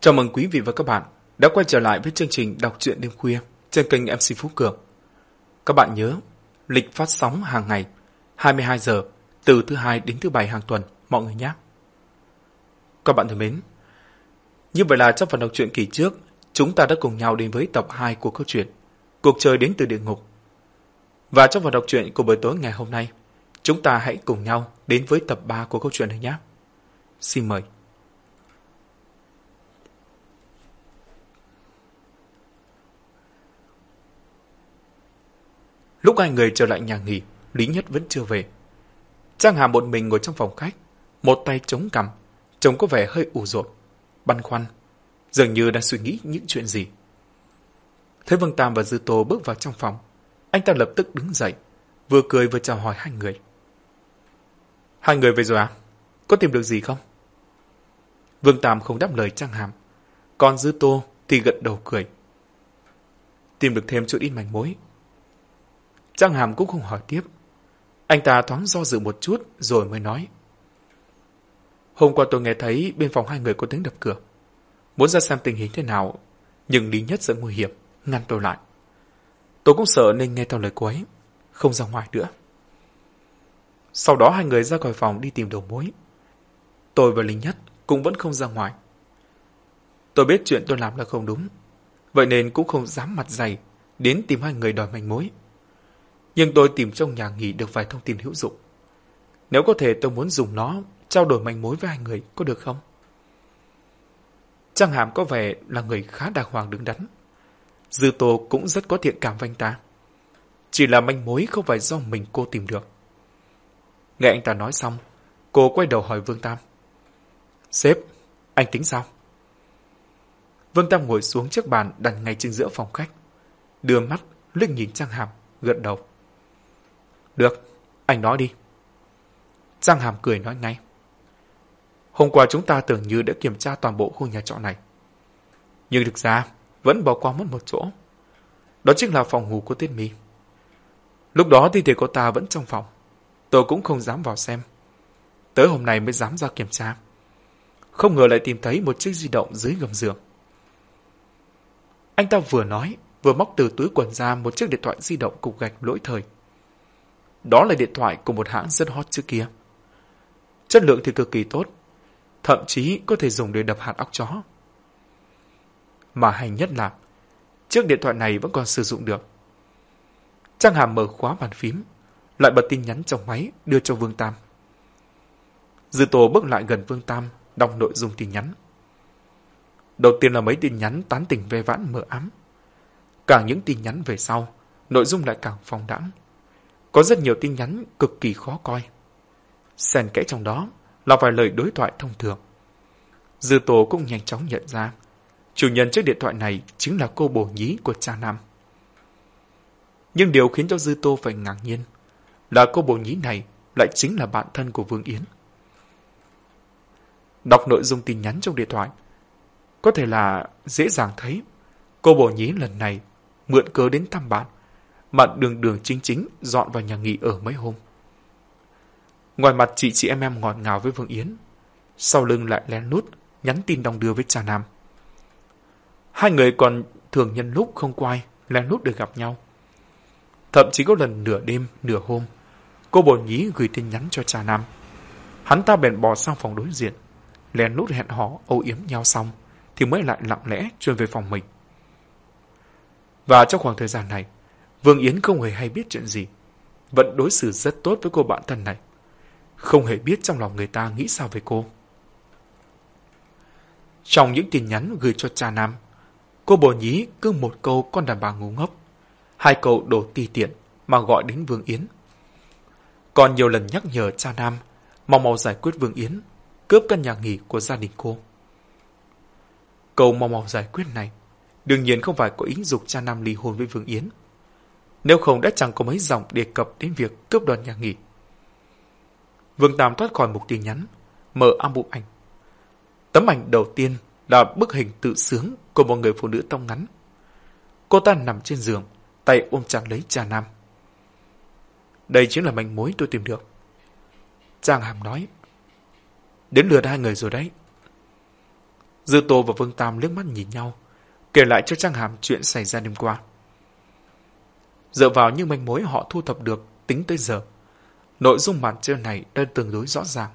Chào mừng quý vị và các bạn đã quay trở lại với chương trình đọc truyện đêm khuya trên kênh MC Phú Cường. Các bạn nhớ, lịch phát sóng hàng ngày 22 giờ từ thứ hai đến thứ bảy hàng tuần mọi người nhé. Các bạn thân mến, như vậy là trong phần đọc truyện kỳ trước, chúng ta đã cùng nhau đến với tập 2 của câu chuyện Cuộc chơi đến từ địa ngục. Và trong phần đọc truyện của buổi tối ngày hôm nay, chúng ta hãy cùng nhau đến với tập 3 của câu chuyện này nhé. Xin mời. Lúc hai người trở lại nhà nghỉ, Lý Nhất vẫn chưa về. Trang Hà một mình ngồi trong phòng khách, một tay chống cằm, trông có vẻ hơi ủ rột, băn khoăn, dường như đang suy nghĩ những chuyện gì. Thấy Vương Tam và Dư Tô bước vào trong phòng, anh ta lập tức đứng dậy, vừa cười vừa chào hỏi hai người. Hai người về rồi à? Có tìm được gì không? Vương Tam không đáp lời Trang Hàm, còn Dư Tô thì gật đầu cười. Tìm được thêm chút ít manh mối. Trang Hàm cũng không hỏi tiếp. Anh ta thoáng do dự một chút rồi mới nói. Hôm qua tôi nghe thấy bên phòng hai người có tiếng đập cửa. Muốn ra xem tình hình thế nào, nhưng Lý Nhất sợ nguy hiểm, ngăn tôi lại. Tôi cũng sợ nên nghe theo lời cô ấy, không ra ngoài nữa. Sau đó hai người ra khỏi phòng đi tìm đầu mối. Tôi và Lý Nhất cũng vẫn không ra ngoài. Tôi biết chuyện tôi làm là không đúng, vậy nên cũng không dám mặt dày đến tìm hai người đòi manh mối. Nhưng tôi tìm trong nhà nghỉ được vài thông tin hữu dụng. Nếu có thể tôi muốn dùng nó trao đổi manh mối với hai người, có được không? Trang Hàm có vẻ là người khá đàng hoàng đứng đắn. Dư Tô cũng rất có thiện cảm với anh ta. Chỉ là manh mối không phải do mình cô tìm được. Nghe anh ta nói xong, cô quay đầu hỏi Vương Tam. Sếp, anh tính sao? Vương Tam ngồi xuống chiếc bàn đặt ngay trên giữa phòng khách. Đưa mắt, liếc nhìn Trang Hàm, gật đầu. Được, anh nói đi. Giang Hàm cười nói ngay. Hôm qua chúng ta tưởng như đã kiểm tra toàn bộ khu nhà trọ này. Nhưng thực ra, vẫn bỏ qua mất một chỗ. Đó chính là phòng ngủ của Tiết Mi. Lúc đó thi thể cô ta vẫn trong phòng. Tôi cũng không dám vào xem. Tới hôm nay mới dám ra kiểm tra. Không ngờ lại tìm thấy một chiếc di động dưới gầm giường. Anh ta vừa nói, vừa móc từ túi quần ra một chiếc điện thoại di động cục gạch lỗi thời. Đó là điện thoại của một hãng rất hot trước kia. Chất lượng thì cực kỳ tốt, thậm chí có thể dùng để đập hạt óc chó. Mà hay nhất là, chiếc điện thoại này vẫn còn sử dụng được. Trang Hàm mở khóa bàn phím, lại bật tin nhắn trong máy đưa cho Vương Tam. Dư Tô bước lại gần Vương Tam, đọc nội dung tin nhắn. Đầu tiên là mấy tin nhắn tán tỉnh ve vãn mờ ám. Càng những tin nhắn về sau, nội dung lại càng phong đãng. Có rất nhiều tin nhắn cực kỳ khó coi. Xen kẽ trong đó là vài lời đối thoại thông thường. Dư Tô cũng nhanh chóng nhận ra, chủ nhân chiếc điện thoại này chính là cô bồ nhí của cha Nam. Nhưng điều khiến cho Dư Tô phải ngạc nhiên là cô bồ nhí này lại chính là bạn thân của Vương Yến. Đọc nội dung tin nhắn trong điện thoại, có thể là dễ dàng thấy cô bồ nhí lần này mượn cớ đến thăm bạn, mà đường đường chính chính dọn vào nhà nghỉ ở mấy hôm. Ngoài mặt chị chị em em ngọt ngào với Vương Yến, sau lưng lại lén nút nhắn tin đồng đưa với cha Nam. Hai người còn thường nhân lúc không quay, lén lút được gặp nhau. Thậm chí có lần nửa đêm, nửa hôm, cô bồn nhí gửi tin nhắn cho cha Nam. Hắn ta bèn bò sang phòng đối diện, lén lút hẹn hò âu yếm nhau xong, thì mới lại lặng lẽ trôi về phòng mình. Và trong khoảng thời gian này, Vương Yến không hề hay biết chuyện gì, vẫn đối xử rất tốt với cô bạn thân này. Không hề biết trong lòng người ta nghĩ sao về cô. Trong những tin nhắn gửi cho cha Nam, cô bồ nhí cứ một câu con đàn bà ngu ngốc, hai câu đồ ti tiện mà gọi đến Vương Yến. Còn nhiều lần nhắc nhở cha Nam mau mau giải quyết Vương Yến, cướp căn nhà nghỉ của gia đình cô. Câu mau mau giải quyết này đương nhiên không phải có ý dục cha Nam ly hôn với Vương Yến. Nếu không đã chẳng có mấy dòng đề cập đến việc cướp đoạt nhà nghỉ. Vương Tam thoát khỏi mục tin nhắn, mở album ảnh. Tấm ảnh đầu tiên là bức hình tự sướng của một người phụ nữ tông ngắn. Cô ta nằm trên giường, tay ôm chặt lấy cha Nam. Đây chính là manh mối tôi tìm được. Trang Hàm nói. Đến lượt hai người rồi đấy. Dư Tô và Vương Tam liếc mắt nhìn nhau, kể lại cho Trang Hàm chuyện xảy ra đêm qua. Dựa vào những manh mối họ thu thập được tính tới giờ, nội dung màn chơi này đã tương đối rõ ràng.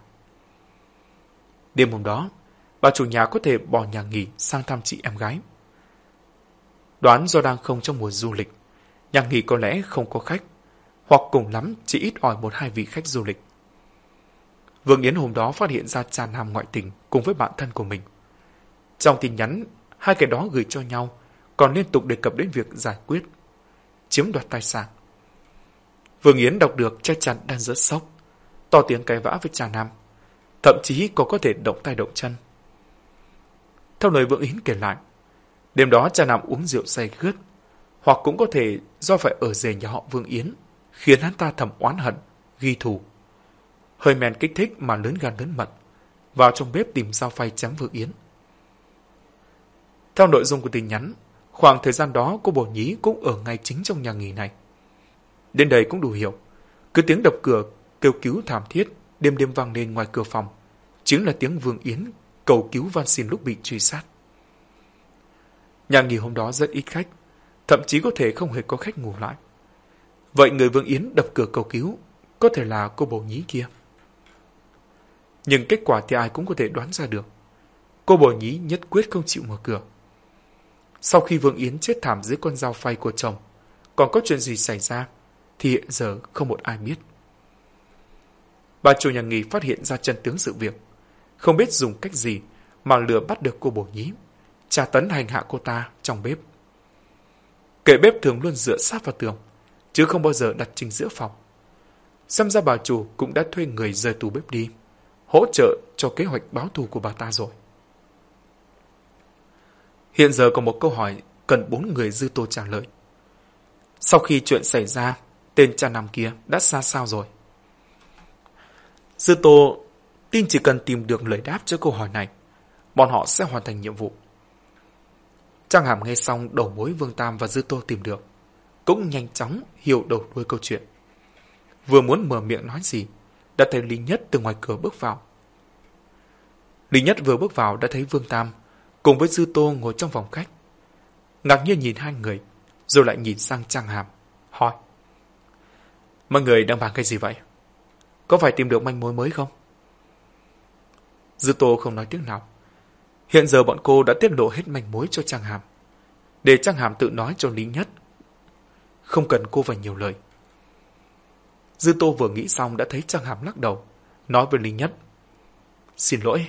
Đêm hôm đó, bà chủ nhà có thể bỏ nhà nghỉ sang thăm chị em gái. Đoán do đang không trong mùa du lịch, nhà nghỉ có lẽ không có khách, hoặc cùng lắm chỉ ít ỏi một hai vị khách du lịch. Vương Yến hôm đó phát hiện ra cha nam ngoại tình cùng với bạn thân của mình. Trong tin nhắn, hai kẻ đó gửi cho nhau, còn liên tục đề cập đến việc giải quyết, chiếm đoạt tài sản. Vương Yến đọc được chắc chắn đang rất sốc, to tiếng cãi vã với cha nam, thậm chí còn có thể động tay động chân. Theo lời Vương Yến kể lại, đêm đó cha nam uống rượu say khướt, hoặc cũng có thể do phải ở rể nhà họ Vương Yến, khiến hắn ta thầm oán hận, ghi thù. Hơi men kích thích mà lớn gan lớn mật, vào trong bếp tìm dao phay chém Vương Yến. Theo nội dung của tin nhắn, khoảng thời gian đó cô bổ nhí cũng ở ngay chính trong nhà nghỉ này. Đến đây cũng đủ hiểu. Cứ tiếng đập cửa kêu cứu thảm thiết đêm đêm vang lên ngoài cửa phòng. Chính là tiếng Vương Yến cầu cứu van xin lúc bị truy sát. Nhà nghỉ hôm đó rất ít khách, thậm chí có thể không hề có khách ngủ lại. Vậy người Vương Yến đập cửa cầu cứu có thể là cô bổ nhí kia. Nhưng kết quả thì ai cũng có thể đoán ra được. Cô bổ nhí nhất quyết không chịu mở cửa. Sau khi Vương Yến chết thảm dưới con dao phay của chồng, còn có chuyện gì xảy ra thì hiện giờ không một ai biết. Bà chủ nhà nghỉ phát hiện ra chân tướng sự việc, không biết dùng cách gì mà lừa bắt được cô bổ nhí, tra tấn hành hạ cô ta trong bếp. Kệ bếp thường luôn dựa sát vào tường, chứ không bao giờ đặt trình giữa phòng. Xem ra bà chủ cũng đã thuê người rời tù bếp đi, hỗ trợ cho kế hoạch báo thù của bà ta rồi. Hiện giờ có một câu hỏi cần bốn người dư tô trả lời. Sau khi chuyện xảy ra, tên cha nam kia đã xa sao rồi? Dư tô tin chỉ cần tìm được lời đáp cho câu hỏi này, bọn họ sẽ hoàn thành nhiệm vụ. Trang Hàm nghe xong đầu mối Vương Tam và Dư Tô tìm được, cũng nhanh chóng hiểu đầu đuôi câu chuyện. Vừa muốn mở miệng nói gì, đã thấy Lý Nhất từ ngoài cửa bước vào. Lý Nhất vừa bước vào đã thấy Vương Tam cùng với Dư Tô ngồi trong phòng khách. Ngạc nhiên nhìn hai người, rồi lại nhìn sang Trang Hàm, hỏi. Mọi người đang bàn cái gì vậy? Có phải tìm được manh mối mới không? Dư Tô không nói tiếng nào. Hiện giờ bọn cô đã tiết lộ hết manh mối cho Trang Hàm. Để Trang Hàm tự nói cho Lý Nhất. Không cần cô phải nhiều lời. Dư Tô vừa nghĩ xong đã thấy Trang Hàm lắc đầu, nói với Lý Nhất. Xin lỗi,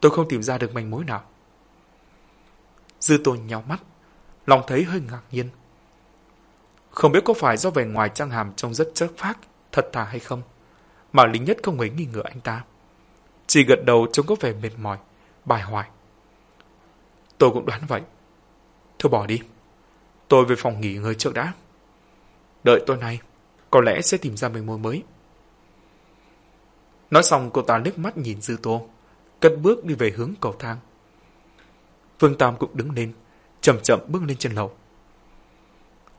tôi không tìm ra được manh mối nào. Dư tôn nhau mắt, lòng thấy hơi ngạc nhiên. Không biết có phải do vẻ ngoài Trang Hàm trông rất chất phác, thật thà hay không, mà lính Nhất không hề nghi ngờ anh ta. Chỉ gật đầu trông có vẻ mệt mỏi, bài hoài. Tôi cũng đoán vậy. Thôi bỏ đi. Tôi về phòng nghỉ ngơi trước đã. Đợi tôi này, có lẽ sẽ tìm ra mình môi mới. Nói xong cô ta liếc mắt nhìn Dư Tô, cất bước đi về hướng cầu thang. Vương Tam cũng đứng lên, chậm chậm bước lên trên lầu.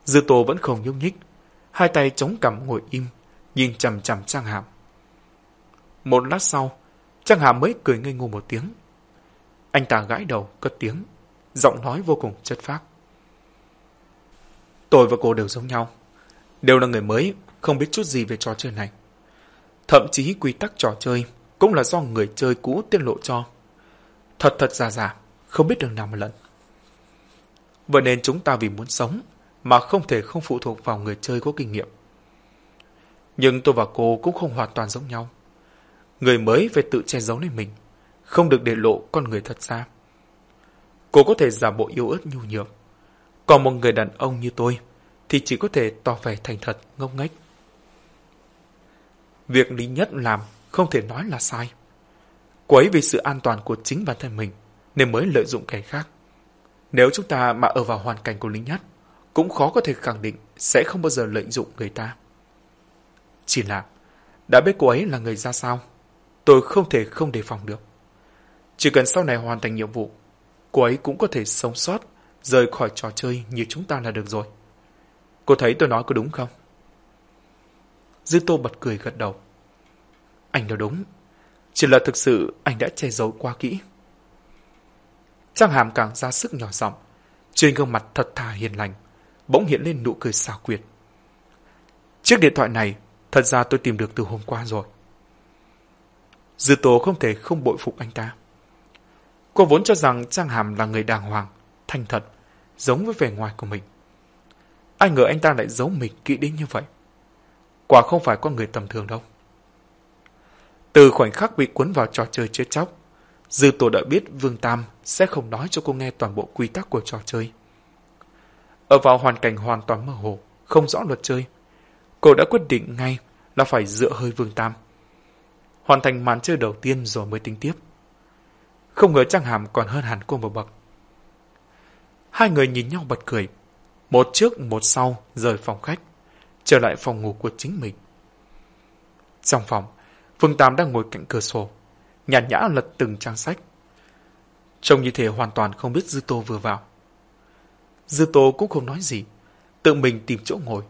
Dư Tô vẫn không nhúc nhích, hai tay chống cằm ngồi im, nhìn chằm chằm Trang Hàm. Một lát sau, Trang Hàm mới cười ngây ngô một tiếng. Anh ta gãi đầu, cất tiếng, giọng nói vô cùng chất phác. Tôi và cô đều giống nhau. Đều là người mới, không biết chút gì về trò chơi này. Thậm chí quy tắc trò chơi cũng là do người chơi cũ tiết lộ cho. Thật thật giả giả, không biết đường nào mà lận. Vậy nên chúng ta vì muốn sống mà không thể không phụ thuộc vào người chơi có kinh nghiệm. Nhưng tôi và cô cũng không hoàn toàn giống nhau. Người mới phải tự che giấu lên mình, không được để lộ con người thật ra. Cô có thể giả bộ yếu ớt nhu nhược. Còn một người đàn ông như tôi thì chỉ có thể tỏ vẻ thành thật, ngốc nghếch. Việc Lý Nhất làm không thể nói là sai. Cô ấy vì sự an toàn của chính bản thân mình nên mới lợi dụng kẻ khác. Nếu chúng ta mà ở vào hoàn cảnh của Lý Nhất, cũng khó có thể khẳng định sẽ không bao giờ lợi dụng người ta. Chỉ là, đã biết cô ấy là người ra sao, tôi không thể không đề phòng được. Chỉ cần sau này hoàn thành nhiệm vụ, cô ấy cũng có thể sống sót, rời khỏi trò chơi như chúng ta là được rồi. Cô thấy tôi nói có đúng không? Dư Tô bật cười gật đầu. Anh nói đúng, chỉ là thực sự anh đã che giấu quá kỹ. Trang hàm càng ra sức nhỏ giọng, trên gương mặt thật thà hiền lành, bỗng hiện lên nụ cười xảo quyệt. Chiếc điện thoại này, thật ra tôi tìm được từ hôm qua rồi. Dư tố không thể không bội phục anh ta. Cô vốn cho rằng Trang Hàm là người đàng hoàng, thành thật, giống với vẻ ngoài của mình. Ai ngờ anh ta lại giấu mình kỹ đến như vậy. Quả không phải con người tầm thường đâu. Từ khoảnh khắc bị cuốn vào trò chơi chết chóc, Dư Tô đã biết Vương Tam sẽ không nói cho cô nghe toàn bộ quy tắc của trò chơi. Ở vào hoàn cảnh hoàn toàn mơ hồ, không rõ luật chơi, cô đã quyết định ngay là phải dựa hơi Vương Tam. Hoàn thành màn chơi đầu tiên rồi mới tính tiếp. Không ngờ Trang Hàm còn hơn hẳn cô một bậc. Hai người nhìn nhau bật cười, một trước một sau rời phòng khách, trở lại phòng ngủ của chính mình. Trong phòng, Vương Tam đang ngồi cạnh cửa sổ, nhàn nhã lật từng trang sách. Trông như thế hoàn toàn không biết Dư Tô vừa vào. Dư Tô cũng không nói gì, tự mình tìm chỗ ngồi,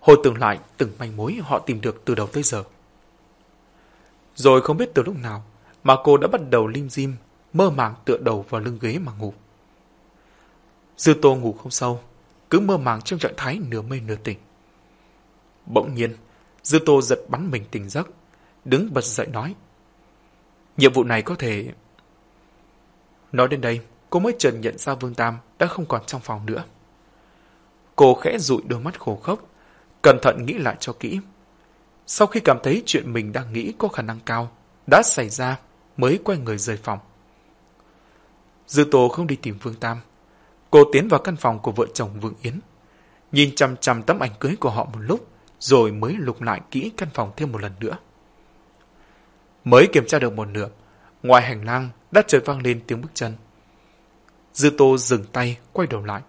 hồi tưởng lại từng manh mối họ tìm được từ đầu tới giờ. Rồi không biết từ lúc nào mà cô đã bắt đầu lim dim, mơ màng tựa đầu vào lưng ghế mà ngủ. Dư Tô ngủ không sâu, cứ mơ màng trong trạng thái nửa mê nửa tỉnh. Bỗng nhiên, Dư Tô giật bắn mình tỉnh giấc, đứng bật dậy nói. Nhiệm vụ này có thể... Nói đến đây, cô mới chợt nhận ra Vương Tam đã không còn trong phòng nữa. Cô khẽ dụi đôi mắt khổ khốc, cẩn thận nghĩ lại cho kỹ. Sau khi cảm thấy chuyện mình đang nghĩ có khả năng cao, đã xảy ra, mới quay người rời phòng. Dư Tô không đi tìm Vương Tam. Cô tiến vào căn phòng của vợ chồng Vương Yến. Nhìn chằm chằm tấm ảnh cưới của họ một lúc, rồi mới lục lại kỹ căn phòng thêm một lần nữa. Mới kiểm tra được một nửa, ngoài hành lang đã chợt vang lên tiếng bước chân. Dư Tô dừng tay, quay đầu lại.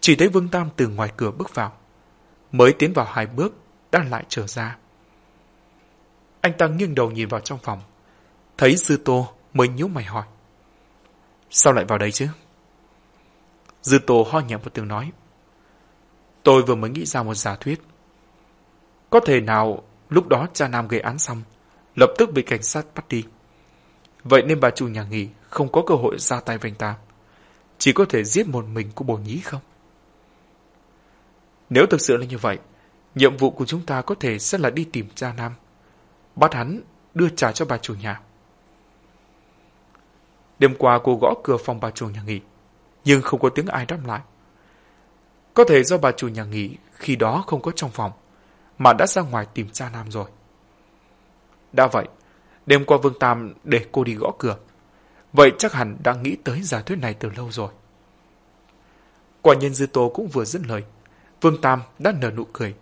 Chỉ thấy Vương Tam từ ngoài cửa bước vào. Mới tiến vào hai bước, đã lại trở ra. Anh ta nghiêng đầu nhìn vào trong phòng. Thấy Dư Tô mới nhíu mày hỏi. Sao lại vào đây chứ? Dư Tô ho nhẹ một tiếng nói. Tôi vừa mới nghĩ ra một giả thuyết. Có thể nào lúc đó cha Nam gây án xong, lập tức bị cảnh sát bắt đi. Vậy nên bà chủ nhà nghỉ không có cơ hội ra tay với anh ta. Chỉ có thể giết một mình của bồ nhí không? Nếu thực sự là như vậy, nhiệm vụ của chúng ta có thể sẽ là đi tìm cha Nam. Bắt hắn đưa trả cho bà chủ nhà. Đêm qua cô gõ cửa phòng bà chủ nhà nghỉ, nhưng không có tiếng ai đáp lại. Có thể do bà chủ nhà nghỉ khi đó không có trong phòng, mà đã ra ngoài tìm cha Nam rồi. Đã vậy, đêm qua Vương Tam để cô đi gõ cửa. Vậy chắc hẳn đã nghĩ tới giả thuyết này từ lâu rồi. Quả nhân Dư Tô cũng vừa dứt lời. Vương Tam đã nở nụ cười,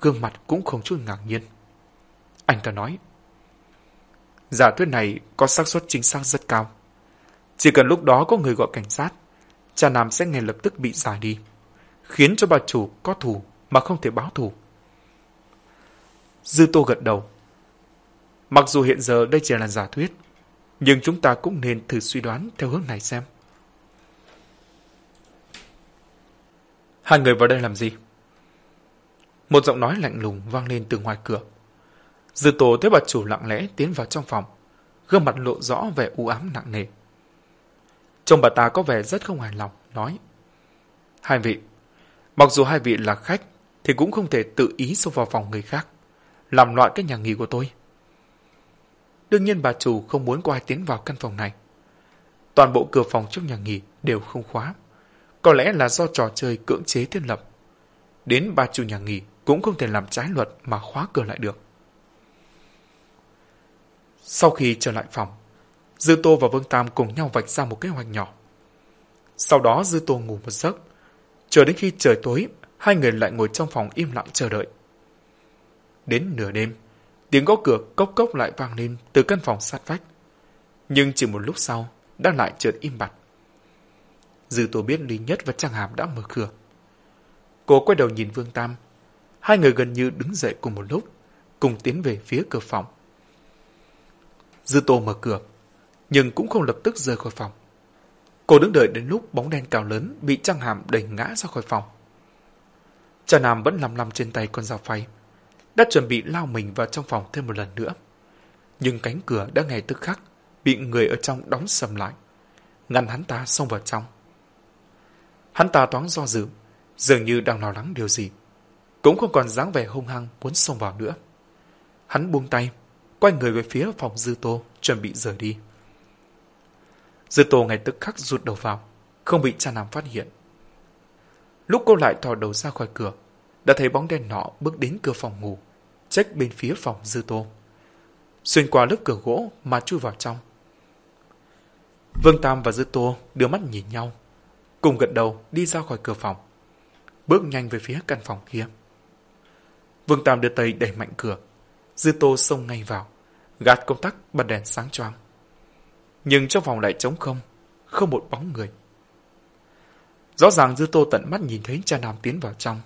gương mặt cũng không chút ngạc nhiên. Anh ta nói, giả thuyết này có xác suất chính xác rất cao. Chỉ cần lúc đó có người gọi cảnh sát, cha Nam sẽ ngay lập tức bị giải đi, khiến cho bà chủ có thù mà không thể báo thù. Dư Tô gật đầu. Mặc dù hiện giờ đây chỉ là giả thuyết, nhưng chúng ta cũng nên thử suy đoán theo hướng này xem. Hai người vào đây làm gì? Một giọng nói lạnh lùng vang lên từ ngoài cửa. Dư tổ thấy bà chủ lặng lẽ tiến vào trong phòng, gương mặt lộ rõ vẻ u ám nặng nề. Trông bà ta có vẻ rất không hài lòng, nói. Hai vị, mặc dù hai vị là khách, thì cũng không thể tự ý xông vào phòng người khác, làm loạn cái nhà nghỉ của tôi. Đương nhiên bà chủ không muốn có ai tiến vào căn phòng này. Toàn bộ cửa phòng trong nhà nghỉ đều không khóa. Có lẽ là do trò chơi cưỡng chế thiết lập. Đến bà chủ nhà nghỉ cũng không thể làm trái luật mà khóa cửa lại được. Sau khi trở lại phòng, Dư Tô và Vương Tam cùng nhau vạch ra một kế hoạch nhỏ. Sau đó Dư Tô ngủ một giấc. Chờ đến khi trời tối, hai người lại ngồi trong phòng im lặng chờ đợi. Đến nửa đêm, tiếng gõ cửa cốc cốc lại vang lên từ căn phòng sát vách. Nhưng chỉ một lúc sau, đã lại chợt im bặt. Dư Tô biết Lý Nhất và Trang Hàm đã mở cửa. Cô quay đầu nhìn Vương Tam. Hai người gần như đứng dậy cùng một lúc, cùng tiến về phía cửa phòng. Dư Tô mở cửa, nhưng cũng không lập tức rời khỏi phòng. Cô đứng đợi đến lúc bóng đen cao lớn bị Trang Hàm đẩy ngã ra khỏi phòng. Cha Nam vẫn lầm lầm trên tay con dao phay, đã chuẩn bị lao mình vào trong phòng thêm một lần nữa. Nhưng cánh cửa đã ngay tức khắc bị người ở trong đóng sầm lại. ngăn hắn ta xông vào trong. Hắn ta toán do dự, dường như đang lo lắng điều gì. Cũng không còn dáng vẻ hung hăng muốn xông vào nữa. Hắn buông tay, quay người về phía phòng Dư Tô, chuẩn bị rời đi. Dư Tô ngay tức khắc rụt đầu vào, không bị cha nam phát hiện. Lúc cô lại thò đầu ra khỏi cửa, đã thấy bóng đen nọ bước đến cửa phòng ngủ, trách bên phía phòng Dư Tô. Xuyên qua lớp cửa gỗ mà chui vào trong. Vương Tam và Dư Tô đưa mắt nhìn nhau, cùng gật đầu đi ra khỏi cửa phòng, bước nhanh về phía căn phòng kia. Vương Tam đưa tay đẩy mạnh cửa, Dư Tô xông ngay vào, gạt công tắc bật đèn sáng choang. Nhưng trong phòng lại trống không, không một bóng người. Rõ ràng Dư Tô tận mắt nhìn thấy cha nam tiến vào trong,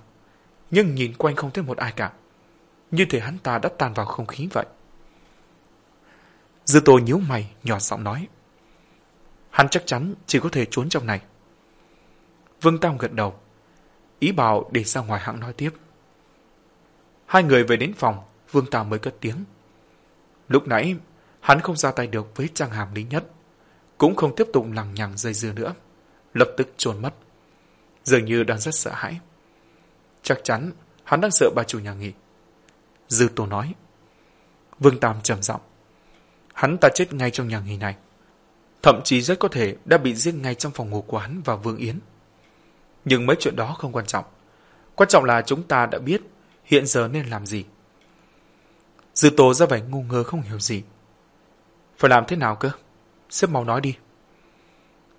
nhưng nhìn quanh không thấy một ai cả. Như thể hắn ta đã tan vào không khí vậy. Dư Tô nhíu mày, nhỏ giọng nói. Hắn chắc chắn chỉ có thể trốn trong này. Vương Tam gật đầu. Ý bảo để ra ngoài hãng nói tiếp. Hai người về đến phòng, Vương Tam mới cất tiếng. Lúc nãy, hắn không ra tay được với trang hàm lý nhất. Cũng không tiếp tục lằng nhằng dây dưa nữa. Lập tức trốn mất. Dường như đang rất sợ hãi. Chắc chắn hắn đang sợ bà chủ nhà nghỉ. Dư Tô nói. Vương Tam trầm giọng. Hắn ta chết ngay trong nhà nghỉ này. Thậm chí rất có thể đã bị giết ngay trong phòng ngủ của hắn và Vương Yến. Nhưng mấy chuyện đó không quan trọng. Quan trọng là chúng ta đã biết hiện giờ nên làm gì. Dư Tô ra vẻ ngu ngơ không hiểu gì. Phải làm thế nào cơ? Sếp mau nói đi.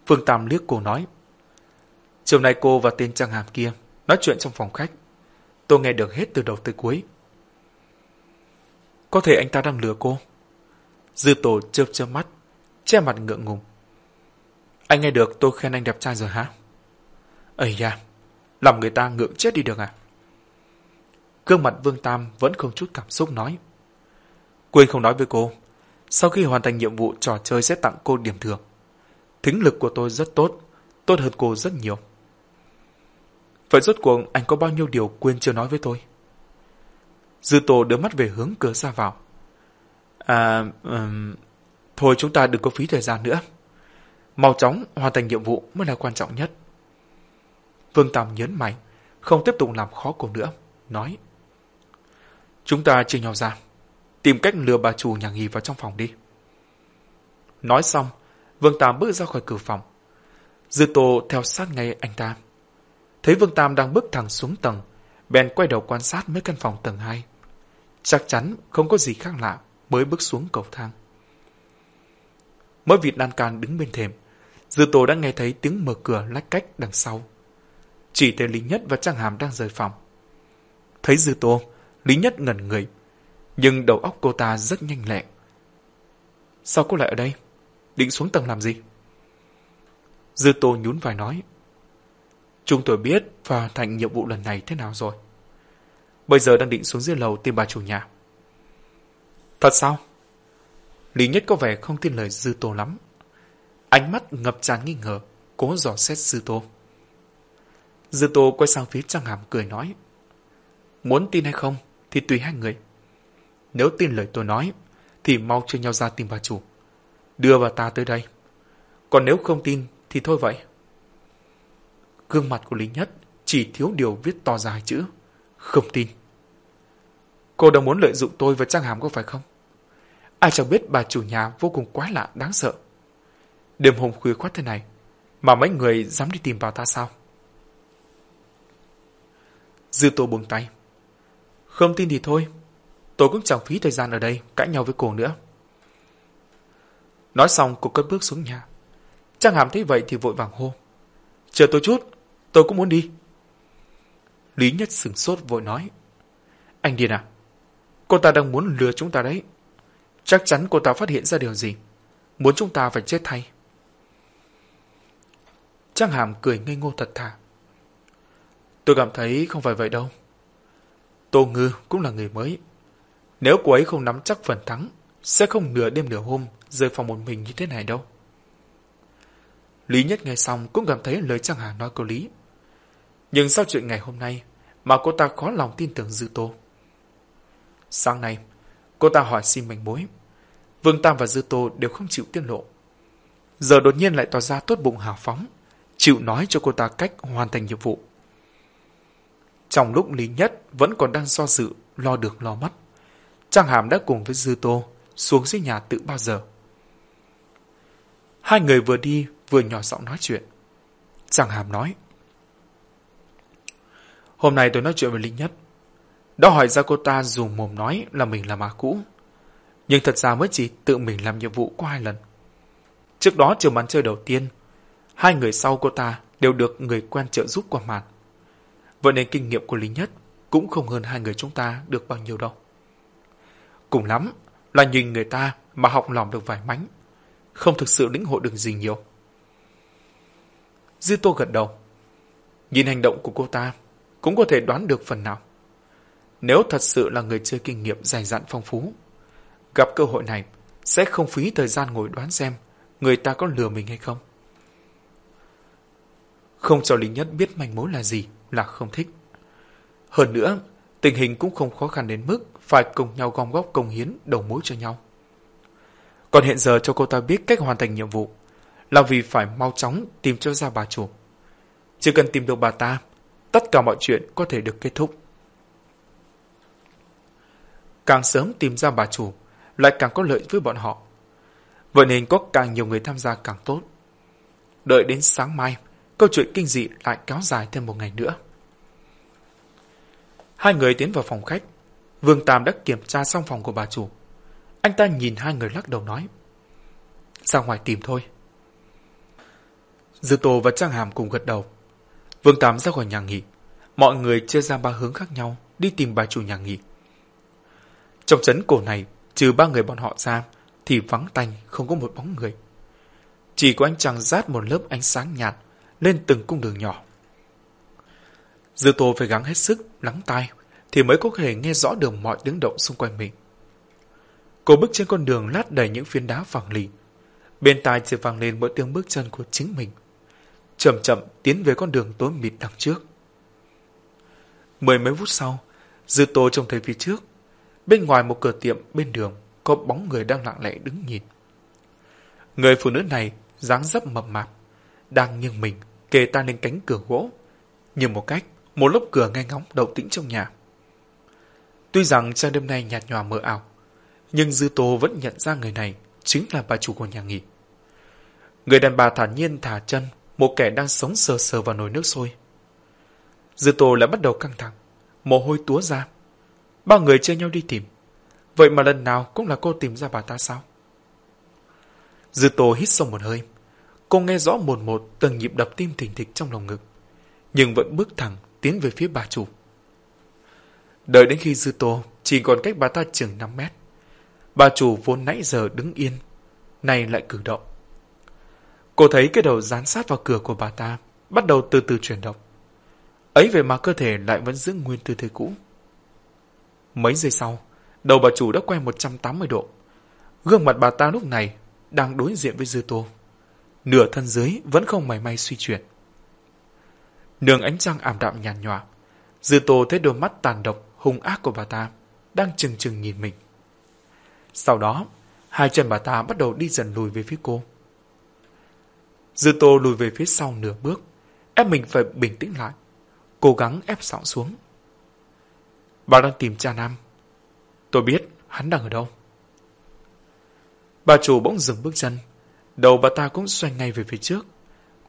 Vương Tam liếc cô nói. Chiều nay cô và tên Trang Hàm kia nói chuyện trong phòng khách. Tôi nghe được hết từ đầu tới cuối. Có thể anh ta đang lừa cô. Dư tổ chớp chớp mắt, che mặt ngượng ngùng. Anh nghe được tôi khen anh đẹp trai rồi hả? Ây da, làm người ta ngượng chết đi được à? Gương mặt Vương Tam vẫn không chút cảm xúc nói. Quên không nói với cô, sau khi hoàn thành nhiệm vụ trò chơi sẽ tặng cô điểm thưởng. Thính lực của tôi rất tốt, tốt hơn cô rất nhiều. Vậy rốt cuộc anh có bao nhiêu điều quên chưa nói với tôi? Dư Tô đưa mắt về hướng cửa ra vào. À, um, thôi chúng ta đừng có phí thời gian nữa. Mau chóng hoàn thành nhiệm vụ mới là quan trọng nhất. Vương Tam nhấn mày, không tiếp tục làm khó cô nữa, nói. Chúng ta chia nhau ra, tìm cách lừa bà chủ nhà nghỉ vào trong phòng đi. Nói xong, Vương Tam bước ra khỏi cửa phòng. Dư Tô theo sát ngay anh ta. Thấy Vương Tam đang bước thẳng xuống tầng, bèn quay đầu quan sát mấy căn phòng tầng 2. Chắc chắn không có gì khác lạ mới bước xuống cầu thang. Mới vịt lan can đứng bên thềm, Dư tổ đã nghe thấy tiếng mở cửa lách cách đằng sau. Chỉ thấy Lý Nhất và Trang Hàm đang rời phòng. Thấy Dư Tô, Lý Nhất ngẩn người, nhưng đầu óc cô ta rất nhanh lẹ. Sao cô lại ở đây? Định xuống tầng làm gì? Dư Tô nhún vai nói. Chúng tôi biết và hoàn thành nhiệm vụ lần này thế nào rồi. Bây giờ đang định xuống dưới lầu tìm bà chủ nhà. Thật sao? Lý Nhất có vẻ không tin lời Dư Tô lắm. Ánh mắt ngập tràn nghi ngờ, cố dò xét Dư Tô. Dư Tô quay sang phía Trang Hàm cười nói. Muốn tin hay không thì tùy hai người. Nếu tin lời tôi nói thì mau chơi nhau ra tìm bà chủ. Đưa bà ta tới đây. Còn nếu không tin thì thôi vậy. Gương mặt của Lý Nhất chỉ thiếu điều viết to dài chữ. Không tin. Cô đang muốn lợi dụng tôi và Trang Hàm có phải không? Ai chẳng biết bà chủ nhà vô cùng quái lạ, đáng sợ. Đêm hôm khuya khoát thế này, mà mấy người dám đi tìm vào ta sao? Dư tô buông tay. Không tin thì thôi, tôi cũng chẳng phí thời gian ở đây cãi nhau với cô nữa. Nói xong cô cất bước xuống nhà. Trang Hàm thấy vậy thì vội vàng hô. Chờ tôi chút, tôi cũng muốn đi. Lý Nhất sửng sốt vội nói. Anh điên à? Cô ta đang muốn lừa chúng ta đấy. Chắc chắn cô ta phát hiện ra điều gì. Muốn chúng ta phải chết thay. Trang Hàm cười ngây ngô thật thà. Tôi cảm thấy không phải vậy đâu. Tô Ngư cũng là người mới. Nếu cô ấy không nắm chắc phần thắng, sẽ không nửa đêm nửa hôm rời phòng một mình như thế này đâu. Lý Nhất nghe xong cũng cảm thấy lời Trang hàm nói có lý. Nhưng sau chuyện ngày hôm nay mà cô ta khó lòng tin tưởng Dư Tô. Sáng nay, cô ta hỏi xin manh mối. Vương Tam và Dư Tô đều không chịu tiết lộ. giờ đột nhiên lại tỏ ra tốt bụng hào phóng, chịu nói cho cô ta cách hoàn thành nhiệm vụ. Trong lúc Lý Nhất vẫn còn đang do dự, lo được lo mất, Trang Hàm đã cùng với Dư Tô xuống dưới nhà tự bao giờ. Hai người vừa đi vừa nhỏ giọng nói chuyện. Trang Hàm nói. Hôm nay tôi nói chuyện với Lý Nhất. Đã hỏi ra cô ta dùng mồm nói là mình là má cũ. Nhưng thật ra mới chỉ tự mình làm nhiệm vụ có hai lần. Trước đó trường màn chơi đầu tiên, hai người sau cô ta đều được người quen trợ giúp qua màn. Vậy nên kinh nghiệm của Lý Nhất cũng không hơn hai người chúng ta được bao nhiêu đâu. Cùng lắm là nhìn người ta mà học lòng được vài mánh, không thực sự lĩnh hội được gì nhiều. Dư Tô gật đầu. Nhìn hành động của cô ta, cũng có thể đoán được phần nào. Nếu thật sự là người chơi kinh nghiệm dày dặn phong phú, gặp cơ hội này sẽ không phí thời gian ngồi đoán xem người ta có lừa mình hay không. Không cho Lý Nhất biết manh mối là gì là không thích. Hơn nữa, tình hình cũng không khó khăn đến mức phải cùng nhau gom góp công hiến đầu mối cho nhau. Còn hiện giờ cho cô ta biết cách hoàn thành nhiệm vụ là vì phải mau chóng tìm cho ra bà chủ. Chỉ cần tìm được bà ta, tất cả mọi chuyện có thể được kết thúc. Càng sớm tìm ra bà chủ, lại càng có lợi với bọn họ. Vậy nên có càng nhiều người tham gia càng tốt. Đợi đến sáng mai, câu chuyện kinh dị lại kéo dài thêm một ngày nữa. Hai người tiến vào phòng khách. Vương Tam đã kiểm tra xong phòng của bà chủ. Anh ta nhìn hai người lắc đầu nói. Ra ngoài tìm thôi. Dư Tô và Trang Hàm cùng gật đầu. Vương Tám ra khỏi nhà nghỉ. Mọi người chia ra ba hướng khác nhau đi tìm bà chủ nhà nghỉ. Trong trấn cổ này, trừ ba người bọn họ ra, thì vắng tanh không có một bóng người. Chỉ có anh chàng rát một lớp ánh sáng nhạt lên từng cung đường nhỏ. Dư Tô phải gắng hết sức lắng tai thì mới có thể nghe rõ được mọi tiếng động xung quanh mình. Cô bước trên con đường lát đầy những phiến đá phẳng lì. Bên tai chỉ vang lên mỗi tiếng bước chân của chính mình. Chậm chậm tiến về con đường tối mịt đằng trước. Mười mấy phút sau, Dư Tô trông thấy phía trước. Bên ngoài một cửa tiệm bên đường có bóng người đang lặng lẽ đứng nhìn. Người phụ nữ này dáng dấp mập mạp, đang nghiêng mình kề tay lên cánh cửa gỗ, như một cách một lớp cửa nghe ngóng động tĩnh trong nhà. Tuy rằng trang đêm nay nhạt nhòa mờ ảo, nhưng Dư Tô vẫn nhận ra người này chính là bà chủ của nhà nghỉ. Người đàn bà thản nhiên thả chân, một kẻ đang sống sờ sờ vào nồi nước sôi. Dư Tô lại bắt đầu căng thẳng, mồ hôi túa ra. Ba người chia nhau đi tìm. Vậy mà lần nào cũng là cô tìm ra bà ta sao? Dư Tô hít sâu một hơi. Cô nghe rõ một một từng nhịp đập tim thình thịch trong lòng ngực. Nhưng vẫn bước thẳng tiến về phía bà chủ. Đợi đến khi Dư Tô chỉ còn cách bà ta chừng 5 mét. Bà chủ vốn nãy giờ đứng yên, nay lại cử động. Cô thấy cái đầu dán sát vào cửa của bà ta, bắt đầu từ từ chuyển động. Ấy về mà cơ thể lại vẫn giữ nguyên tư thế cũ. Mấy giây sau, đầu bà chủ đã quay 180 độ. Gương mặt bà ta lúc này đang đối diện với Dư Tô. Nửa thân dưới vẫn không mảy may suy chuyển. Nương ánh trăng ảm đạm nhàn nhòa. Dư Tô thấy đôi mắt tàn độc, hung ác của bà ta đang chừng chừng nhìn mình. Sau đó, hai chân bà ta bắt đầu đi dần lùi về phía cô. Dư Tô lùi về phía sau nửa bước, ép mình phải bình tĩnh lại, cố gắng ép giọng xuống. Bà đang tìm cha Nam. Tôi biết hắn đang ở đâu. Bà chủ bỗng dừng bước chân, đầu bà ta cũng xoay ngay về phía trước,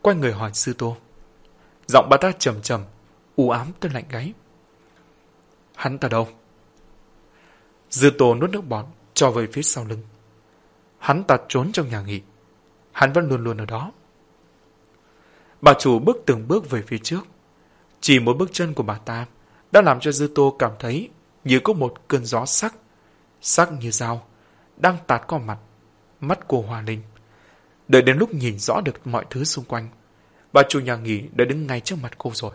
quay người hỏi Sư Tô. Giọng bà ta trầm trầm, u ám tới lạnh gáy. Hắn ta đâu? Dư Tô nuốt nước bọt, cho về phía sau lưng. Hắn ta trốn trong nhà nghỉ. Hắn vẫn luôn luôn ở đó. Bà chủ bước từng bước về phía trước. Chỉ một bước chân của bà ta đã làm cho Dư Tô cảm thấy như có một cơn gió sắc, sắc như dao, đang tạt qua mặt, mắt cô hòa lên. Đợi đến lúc nhìn rõ được mọi thứ xung quanh, bà chủ nhà nghỉ đã đứng ngay trước mặt cô rồi.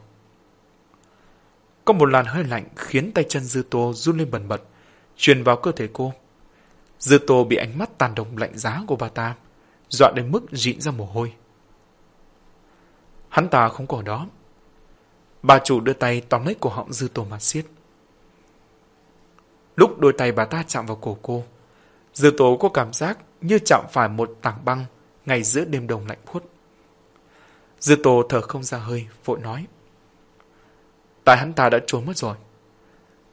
Có một làn hơi lạnh khiến tay chân Dư Tô run lên bần bật, truyền vào cơ thể cô. Dư Tô bị ánh mắt tàn độc lạnh giá của bà ta, dọa đến mức rịn ra mồ hôi. Hắn ta không có đó. Bà chủ đưa tay tóm lấy cổ họng Dư Tô mà siết. Lúc đôi tay bà ta chạm vào cổ cô, Dư Tô có cảm giác như chạm phải một tảng băng ngay giữa đêm đông lạnh buốt. Dư Tô thở không ra hơi, vội nói. Tại hắn ta đã trốn mất rồi.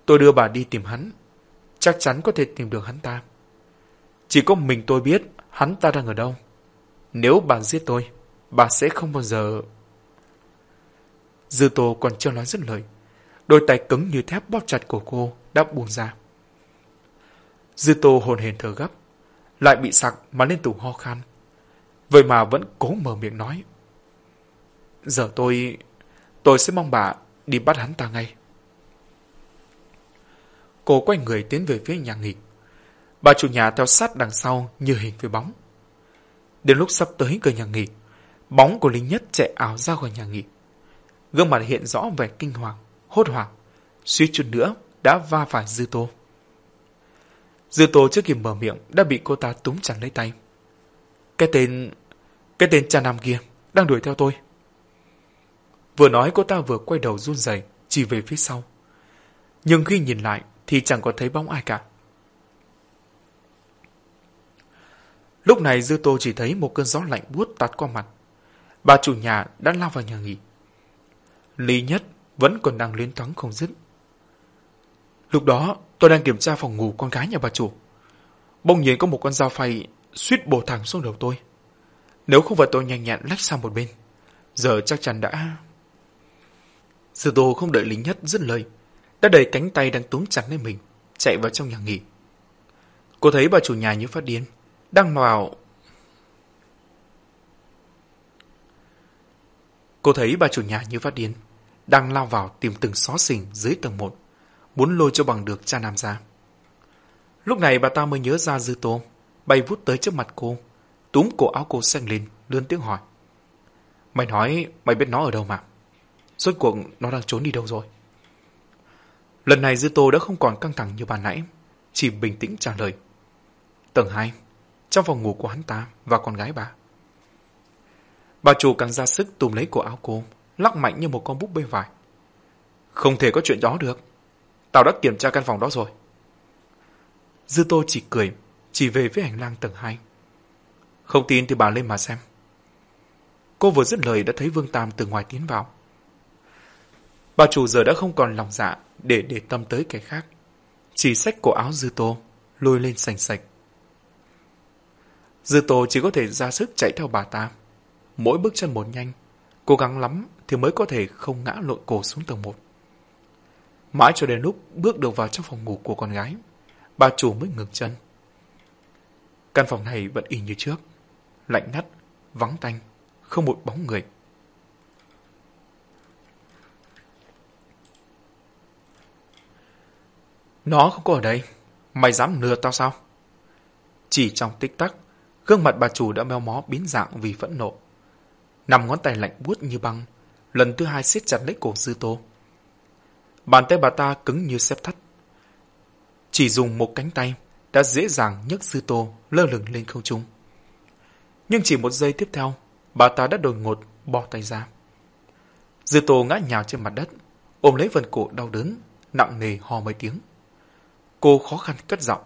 Tôi đưa bà đi tìm hắn. Chắc chắn có thể tìm được hắn ta. Chỉ có mình tôi biết hắn ta đang ở đâu. Nếu bà giết tôi, bà sẽ không bao giờ... Dư Tô còn chưa nói dứt lời. Đôi tay cứng như thép bóp chặt của cô đã buông ra. Dư Tô hồn hển thở gấp, lại bị sặc mà lên tủ ho khan. Vậy mà vẫn cố mở miệng nói. Giờ tôi... tôi sẽ mong bà đi bắt hắn ta ngay. Cô quay người tiến về phía nhà nghỉ. Bà chủ nhà theo sát đằng sau như hình với bóng. Đến lúc sắp tới cửa nhà nghỉ, bóng của Linh Nhất chạy ảo ra khỏi nhà nghỉ. Gương mặt hiện rõ vẻ kinh hoàng, hốt hoảng, suýt chút nữa đã va phải Dư Tô. Dư Tô trước kịp mở miệng đã bị cô ta túm chặt lấy tay. Cái tên... cái tên cha nam kia đang đuổi theo tôi. Vừa nói cô ta vừa quay đầu run rẩy chỉ về phía sau. Nhưng khi nhìn lại thì chẳng có thấy bóng ai cả. Lúc này Dư Tô chỉ thấy một cơn gió lạnh buốt tạt qua mặt. Bà chủ nhà đã lao vào nhà nghỉ. Lý Nhất vẫn còn đang luyến thoáng không dứt. Lúc đó tôi đang kiểm tra phòng ngủ con gái nhà bà chủ. Bỗng nhiên có một con dao phay suýt bổ thẳng xuống đầu tôi. Nếu không phải tôi nhanh nhẹn lách sang một bên, giờ chắc chắn đã... Sư Tô không đợi Lý nhất dứt lời, đã đẩy cánh tay đang túm chặt lên mình, chạy vào trong nhà nghỉ. Cô thấy bà chủ nhà như phát điên, đang vào... Cô thấy bà chủ nhà như phát điên, đang lao vào tìm từng xó xỉnh dưới tầng một, muốn lôi cho bằng được cha nam ra. Lúc này bà ta mới nhớ ra dư tô, bay vút tới trước mặt cô, túm cổ áo cô xanh lên, lươn tiếng hỏi. Mày nói mày biết nó ở đâu mà? Rốt cuộc nó đang trốn đi đâu rồi? Lần này Dư Tô đã không còn căng thẳng như ban nãy, chỉ bình tĩnh trả lời. Tầng 2, trong phòng ngủ của hắn ta và con gái bà. Bà chủ càng ra sức tùm lấy cổ áo cô, lắc mạnh như một con búp bê vải. Không thể có chuyện đó được. Tao đã kiểm tra căn phòng đó rồi. Dư Tô chỉ cười, chỉ về với hành lang tầng 2. Không tin thì bà lên mà xem. Cô vừa dứt lời đã thấy Vương Tam từ ngoài tiến vào. Bà chủ giờ đã không còn lòng dạ để để tâm tới cái khác. Chỉ xách cổ áo Dư Tô, lôi lên sành sạch. Dư Tô chỉ có thể ra sức chạy theo bà ta. Mỗi bước chân một nhanh, cố gắng lắm thì mới có thể không ngã lộn cổ xuống tầng một. Mãi cho đến lúc bước được vào trong phòng ngủ của con gái, bà chủ mới ngừng chân. Căn phòng này vẫn y như trước, lạnh ngắt, vắng tanh, không một bóng người. Nó không có ở đây. Mày dám lừa tao sao? Chỉ trong tích tắc, gương mặt bà chủ đã meo mó biến dạng vì phẫn nộ. Nằm ngón tay lạnh buốt như băng, lần thứ hai siết chặt lấy cổ dư tô. Bàn tay bà ta cứng như xếp thắt. Chỉ dùng một cánh tay đã dễ dàng nhấc dư tô lơ lửng lên không trung. Nhưng chỉ một giây tiếp theo, bà ta đã đột ngột bỏ tay ra. Dư tô ngã nhào trên mặt đất, ôm lấy phần cổ đau đớn, nặng nề ho mấy tiếng. Cô khó khăn cất giọng.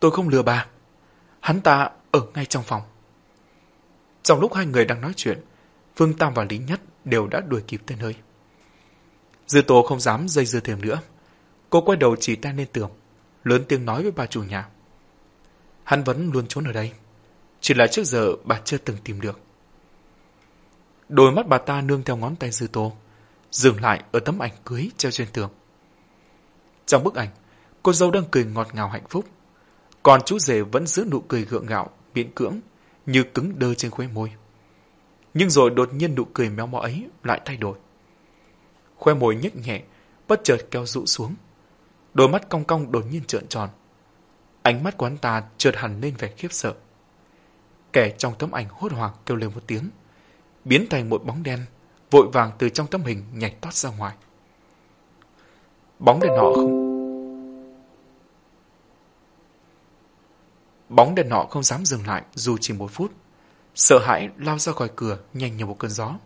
Tôi không lừa bà. Hắn ta ở ngay trong phòng. Trong lúc hai người đang nói chuyện, Phương Tam và Lý Nhất đều đã đuổi kịp tới nơi. Dư Tô không dám dây dưa thêm nữa. Cô quay đầu chỉ tay lên tường, lớn tiếng nói với bà chủ nhà. Hắn vẫn luôn trốn ở đây. Chỉ là trước giờ bà chưa từng tìm được. Đôi mắt bà ta nương theo ngón tay Dư Tô, dừng lại ở tấm ảnh cưới treo trên tường. Trong bức ảnh, Cô dâu đang cười ngọt ngào hạnh phúc. Còn chú rể vẫn giữ nụ cười gượng gạo, miễn cưỡng, như cứng đơ trên khóe môi. Nhưng rồi đột nhiên nụ cười méo mó ấy lại thay đổi. Khoe môi nhếch nhẹ, bất chợt kéo rụ xuống. Đôi mắt cong cong đột nhiên trợn tròn. Ánh mắt của anh ta trượt hẳn lên vẻ khiếp sợ. Kẻ trong tấm ảnh hốt hoảng kêu lên một tiếng, biến thành một bóng đen, vội vàng từ trong tấm hình nhảy tót ra ngoài. Bóng đèn nọ không Bóng đèn nọ không dám dừng lại dù chỉ một phút. Sợ hãi lao ra khỏi cửa nhanh như một cơn gió.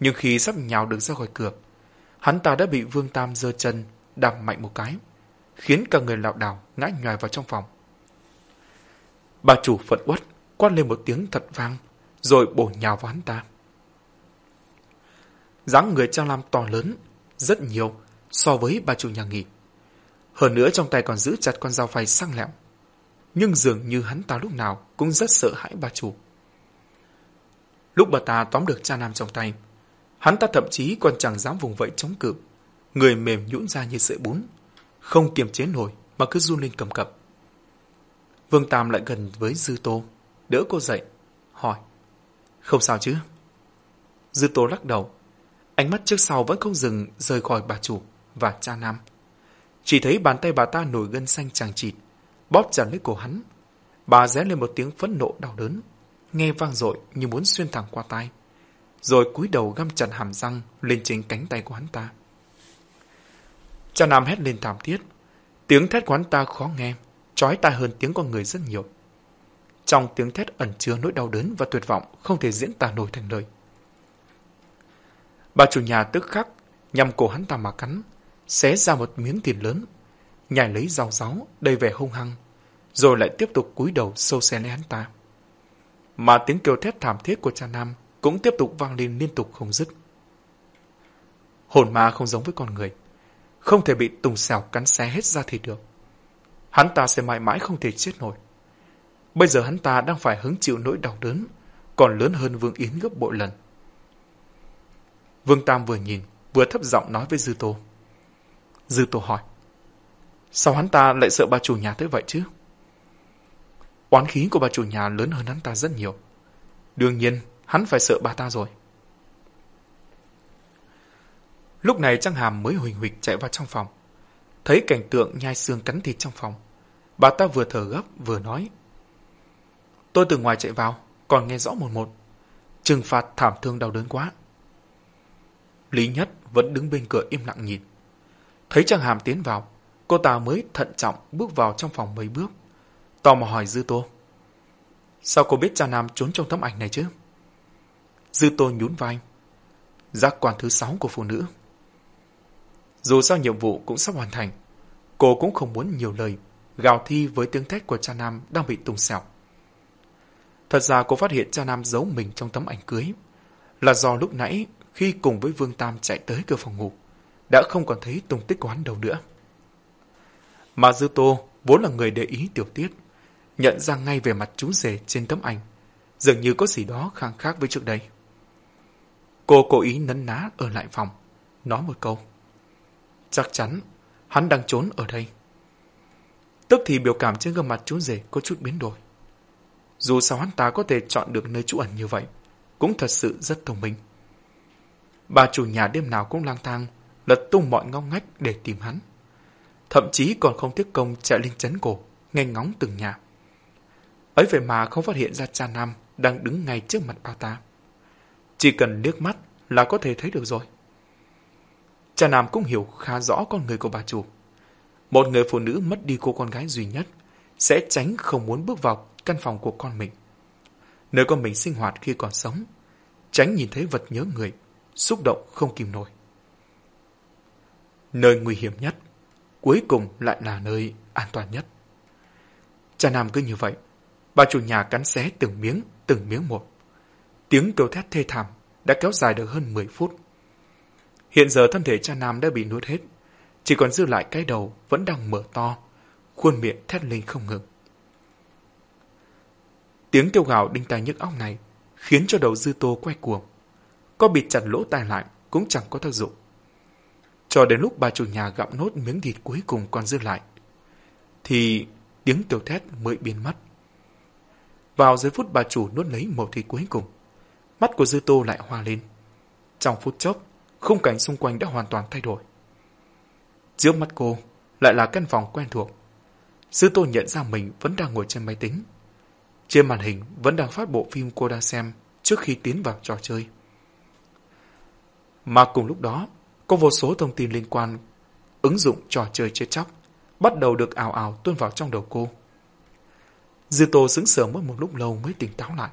Nhưng khi sắp nhào được ra khỏi cửa, hắn ta đã bị Vương Tam giơ chân đạp mạnh một cái, khiến cả người lạo đảo ngã nhòi vào trong phòng. Bà chủ phận uất, quát lên một tiếng thật vang, rồi bổ nhào vào hắn ta. dáng người Trang Lam to lớn, rất nhiều so với bà chủ nhà nghỉ. Hơn nữa trong tay còn giữ chặt con dao phay sang lẹm. Nhưng dường như hắn ta lúc nào cũng rất sợ hãi bà chủ. Lúc bà ta tóm được cha nam trong tay, hắn ta thậm chí còn chẳng dám vùng vẫy chống cự. Người mềm nhũn ra như sợi bún, không kiềm chế nổi mà cứ run lên cầm cập. Vương Tam lại gần với Dư Tô, đỡ cô dậy, hỏi. Không sao chứ? Dư Tô lắc đầu, ánh mắt trước sau vẫn không dừng rời khỏi bà chủ và cha nam. Chỉ thấy bàn tay bà ta nổi gân xanh chàng chịt, bóp chặt lấy cổ hắn. Bà ré lên một tiếng phẫn nộ đau đớn, nghe vang dội như muốn xuyên thẳng qua tai. Rồi cúi đầu găm chặt hàm răng lên trên cánh tay của hắn ta. Cha Nam hét lên thảm thiết. Tiếng thét của hắn ta khó nghe, chói tai hơn tiếng con người rất nhiều. Trong tiếng thét ẩn chứa nỗi đau đớn và tuyệt vọng không thể diễn tả nổi thành lời. Bà chủ nhà tức khắc, nhằm cổ hắn ta mà cắn, xé ra một miếng thịt lớn, nhảy lấy rau ráu đầy vẻ hung hăng, rồi lại tiếp tục cúi đầu sâu xé lấy hắn ta. Mà tiếng kêu thét thảm thiết của cha Nam cũng tiếp tục vang lên liên tục không dứt. Hồn ma không giống với con người, không thể bị tùng xẻo cắn xé hết ra thì được. Hắn ta sẽ mãi mãi không thể chết nổi. Bây giờ hắn ta đang phải hứng chịu nỗi đau đớn, còn lớn hơn Vương Yến gấp bội lần. Vương Tam vừa nhìn, vừa thấp giọng nói với Dư Tô. Dư Tô hỏi, sao hắn ta lại sợ bà chủ nhà tới vậy chứ? Oán khí của bà chủ nhà lớn hơn hắn ta rất nhiều. Đương nhiên, hắn phải sợ bà ta rồi. Lúc này Trang Hàm mới huỳnh huỳnh chạy vào trong phòng. Thấy cảnh tượng nhai xương cắn thịt trong phòng. Bà ta vừa thở gấp vừa nói. Tôi từ ngoài chạy vào, còn nghe rõ một một. Trừng phạt thảm thương đau đớn quá. Lý Nhất vẫn đứng bên cửa im lặng nhìn. Thấy Trang Hàm tiến vào, cô ta mới thận trọng bước vào trong phòng mấy bước. Tò mò hỏi Dư Tô. Sao cô biết cha Nam trốn trong tấm ảnh này chứ? Dư Tô nhún vai. Giác quan thứ sáu của phụ nữ. Dù sao nhiệm vụ cũng sắp hoàn thành, cô cũng không muốn nhiều lời, gào thi với tiếng thét của cha Nam đang bị tung xẻo. Thật ra cô phát hiện cha Nam giấu mình trong tấm ảnh cưới, là do lúc nãy khi cùng với Vương Tam chạy tới cửa phòng ngủ, đã không còn thấy tung tích của hắn đâu nữa. Mà Dư Tô vốn là người để ý tiểu tiết, nhận ra ngay về mặt chú rể trên tấm ảnh, dường như có gì đó khang khác với trước đây. Cô cố ý nấn ná ở lại phòng, nói một câu. Chắc chắn, hắn đang trốn ở đây. Tức thì biểu cảm trên gương mặt chú rể có chút biến đổi. Dù sao hắn ta có thể chọn được nơi trú ẩn như vậy, cũng thật sự rất thông minh. Bà chủ nhà đêm nào cũng lang thang, lật tung mọi ngóc ngách để tìm hắn. Thậm chí còn không tiếc công chạy lên chấn cổ, nghe ngóng từng nhà. Ấy vậy mà không phát hiện ra cha nam đang đứng ngay trước mặt bà ta. Chỉ cần liếc mắt là có thể thấy được rồi. Cha Nam cũng hiểu khá rõ con người của bà chủ. Một người phụ nữ mất đi cô con gái duy nhất sẽ tránh không muốn bước vào căn phòng của con mình. Nơi con mình sinh hoạt khi còn sống, tránh nhìn thấy vật nhớ người, xúc động không kìm nổi. Nơi nguy hiểm nhất, cuối cùng lại là nơi an toàn nhất. Cha Nam cứ như vậy, bà chủ nhà cắn xé từng miếng, từng miếng một. Tiếng kêu thét thê thảm đã kéo dài được hơn 10 phút. Hiện giờ thân thể cha Nam đã bị nuốt hết, chỉ còn dư lại cái đầu vẫn đang mở to, khuôn miệng thét lên không ngừng. Tiếng kêu gào đinh tai nhức óc này khiến cho đầu dư tô quay cuồng. Có bịt chặt lỗ tai lại cũng chẳng có tác dụng. Cho đến lúc bà chủ nhà gặm nốt miếng thịt cuối cùng còn dư lại, thì tiếng kêu thét mới biến mất. Vào giây phút bà chủ nuốt lấy mẩu thịt cuối cùng, mắt của dư tô lại hoa lên. Trong phút chốc, khung cảnh xung quanh đã hoàn toàn thay đổi. Trước mắt cô lại là căn phòng quen thuộc. Dư Tô nhận ra mình vẫn đang ngồi trên máy tính. Trên màn hình vẫn đang phát bộ phim cô đang xem trước khi tiến vào trò chơi. Mà cùng lúc đó, có vô số thông tin liên quan ứng dụng trò chơi chết chóc bắt đầu được ảo ảo tuôn vào trong đầu cô. Dư Tô sững sờ mất một lúc lâu mới tỉnh táo lại.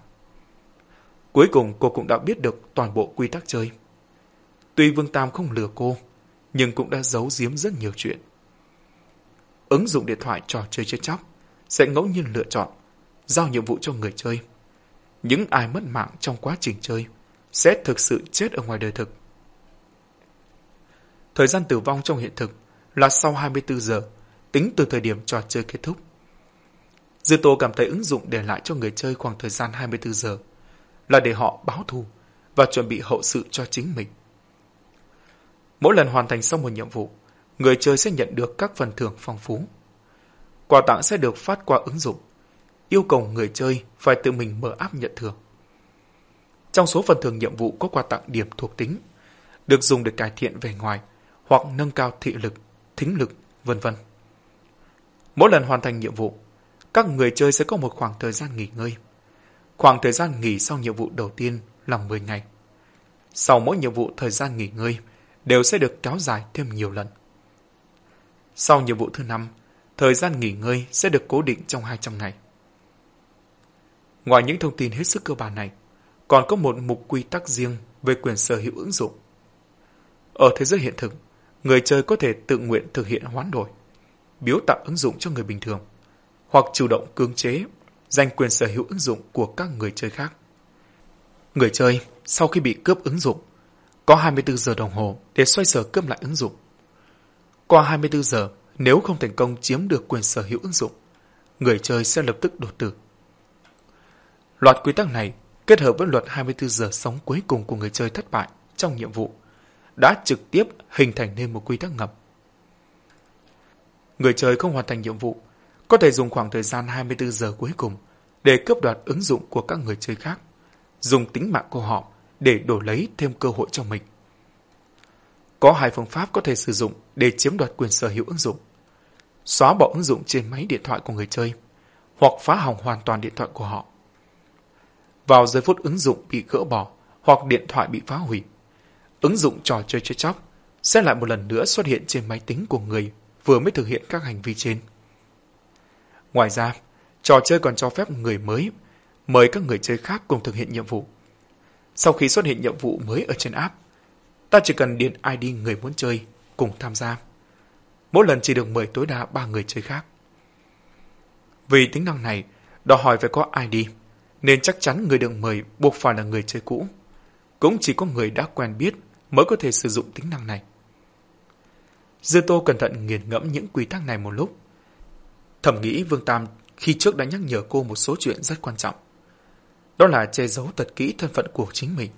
Cuối cùng cô cũng đã biết được toàn bộ quy tắc chơi. Tuy Vương Tam không lừa cô, nhưng cũng đã giấu giếm rất nhiều chuyện. Ứng dụng điện thoại trò chơi chết chóc sẽ ngẫu nhiên lựa chọn, giao nhiệm vụ cho người chơi, những ai mất mạng trong quá trình chơi sẽ thực sự chết ở ngoài đời thực. Thời gian tử vong trong hiện thực là sau 24 giờ, tính từ thời điểm trò chơi kết thúc. Dư Tô cảm thấy ứng dụng để lại cho người chơi khoảng thời gian 24 giờ là để họ báo thù và chuẩn bị hậu sự cho chính mình. Mỗi lần hoàn thành xong một nhiệm vụ, người chơi sẽ nhận được các phần thưởng phong phú. Quà tặng sẽ được phát qua ứng dụng, yêu cầu người chơi phải tự mình mở áp nhận thưởng. Trong số phần thưởng nhiệm vụ có quà tặng điểm thuộc tính, được dùng để cải thiện về ngoài hoặc nâng cao thị lực, thính lực, vân vân. Mỗi lần hoàn thành nhiệm vụ, các người chơi sẽ có một khoảng thời gian nghỉ ngơi. Khoảng thời gian nghỉ sau nhiệm vụ đầu tiên là 10 ngày. Sau mỗi nhiệm vụ thời gian nghỉ ngơi đều sẽ được kéo dài thêm nhiều lần. Sau nhiệm vụ thứ năm, thời gian nghỉ ngơi sẽ được cố định trong 200 ngày. Ngoài những thông tin hết sức cơ bản này, còn có một mục quy tắc riêng về quyền sở hữu ứng dụng. Ở thế giới hiện thực, người chơi có thể tự nguyện thực hiện hoán đổi, biếu tặng ứng dụng cho người bình thường, hoặc chủ động cưỡng chế, giành quyền sở hữu ứng dụng của các người chơi khác. Người chơi, sau khi bị cướp ứng dụng, có 24 giờ đồng hồ để xoay sở cướp lại ứng dụng. Qua 24 giờ, nếu không thành công chiếm được quyền sở hữu ứng dụng, người chơi sẽ lập tức đột tử. Loạt quy tắc này kết hợp với luật 24 giờ sống cuối cùng của người chơi thất bại trong nhiệm vụ đã trực tiếp hình thành nên một quy tắc ngầm. Người chơi không hoàn thành nhiệm vụ có thể dùng khoảng thời gian 24 giờ cuối cùng để cướp đoạt ứng dụng của các người chơi khác, dùng tính mạng của họ để đổi lấy thêm cơ hội cho mình. Có hai phương pháp có thể sử dụng để chiếm đoạt quyền sở hữu ứng dụng. Xóa bỏ ứng dụng trên máy điện thoại của người chơi, hoặc phá hỏng hoàn toàn điện thoại của họ. Vào giây phút ứng dụng bị gỡ bỏ hoặc điện thoại bị phá hủy, ứng dụng trò chơi chết chóc sẽ lại một lần nữa xuất hiện trên máy tính của người vừa mới thực hiện các hành vi trên. Ngoài ra, trò chơi còn cho phép người mới mời các người chơi khác cùng thực hiện nhiệm vụ. Sau khi xuất hiện nhiệm vụ mới ở trên app, ta chỉ cần điền ID người muốn chơi cùng tham gia. Mỗi lần chỉ được mời tối đa 3 người chơi khác. Vì tính năng này, đòi hỏi phải có ID, nên chắc chắn người được mời buộc phải là người chơi cũ. Cũng chỉ có người đã quen biết mới có thể sử dụng tính năng này. Dư Tô cẩn thận nghiền ngẫm những quy tắc này một lúc. Thầm nghĩ Vương Tam khi trước đã nhắc nhở cô một số chuyện rất quan trọng. Đó là che giấu thật kỹ thân phận của chính mình.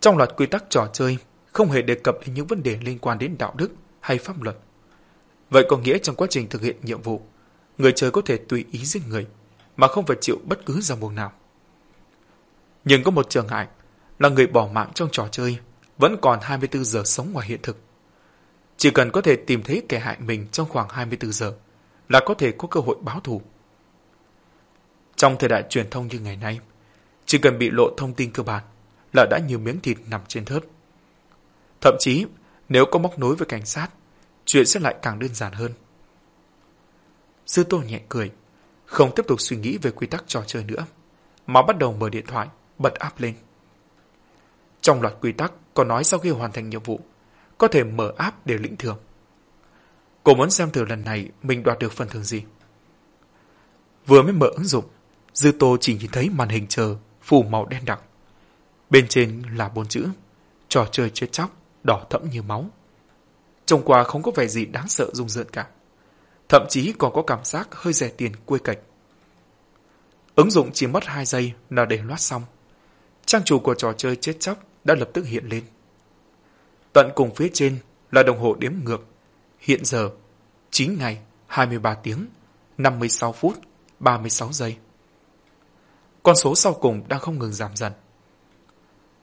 Trong loạt quy tắc trò chơi, không hề đề cập đến những vấn đề liên quan đến đạo đức hay pháp luật. Vậy có nghĩa trong quá trình thực hiện nhiệm vụ, người chơi có thể tùy ý giết người, mà không phải chịu bất cứ ràng buộc nào. Nhưng có một trường ngại là người bỏ mạng trong trò chơi vẫn còn 24 giờ sống ngoài hiện thực. Chỉ cần có thể tìm thấy kẻ hại mình trong khoảng 24 giờ là có thể có cơ hội báo thù. Trong thời đại truyền thông như ngày nay, chỉ cần bị lộ thông tin cơ bản là đã nhiều miếng thịt nằm trên thớt. Thậm chí, nếu có móc nối với cảnh sát, chuyện sẽ lại càng đơn giản hơn. Sư Tô nhẹ cười, không tiếp tục suy nghĩ về quy tắc trò chơi nữa, mà bắt đầu mở điện thoại, bật app lên. Trong loạt quy tắc có nói sau khi hoàn thành nhiệm vụ, có thể mở áp để lĩnh thưởng. Cô muốn xem thử lần này mình đoạt được phần thưởng gì. Vừa mới mở ứng dụng, Dư Tô chỉ nhìn thấy màn hình chờ phủ màu đen đặc. Bên trên là bốn chữ, trò chơi chết chóc, đỏ thẫm như máu. Trông qua không có vẻ gì đáng sợ rung rợn cả. Thậm chí còn có cảm giác hơi rẻ tiền quê cạch. Ứng dụng chỉ mất 2 giây là để loát xong. Trang chủ của trò chơi chết chóc đã lập tức hiện lên. Tận cùng phía trên là đồng hồ đếm ngược. Hiện giờ, 9 ngày, 23 tiếng, 56 phút, 36 giây. Con số sau cùng đang không ngừng giảm dần.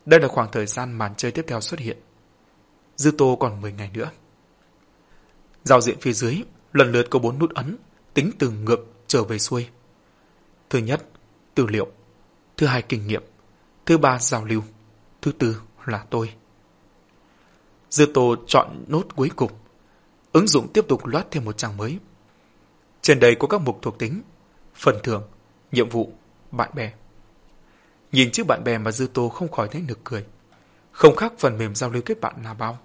Đây là khoảng thời gian màn chơi tiếp theo xuất hiện. Dư tô còn 10 ngày nữa. Giao diện phía dưới lần lượt có 4 nút ấn, tính từ ngược trở về xuôi. Thứ nhất, tư liệu. Thứ hai, kinh nghiệm. Thứ ba, giao lưu. Thứ tư là tôi. Dư Tô chọn nốt cuối cùng. Ứng dụng tiếp tục loát thêm một trang mới. Trên đây có các mục thuộc tính, phần thưởng, nhiệm vụ, bạn bè. Nhìn chiếc bạn bè mà Dư Tô không khỏi thấy nực cười. Không khác phần mềm giao lưu kết bạn là bao.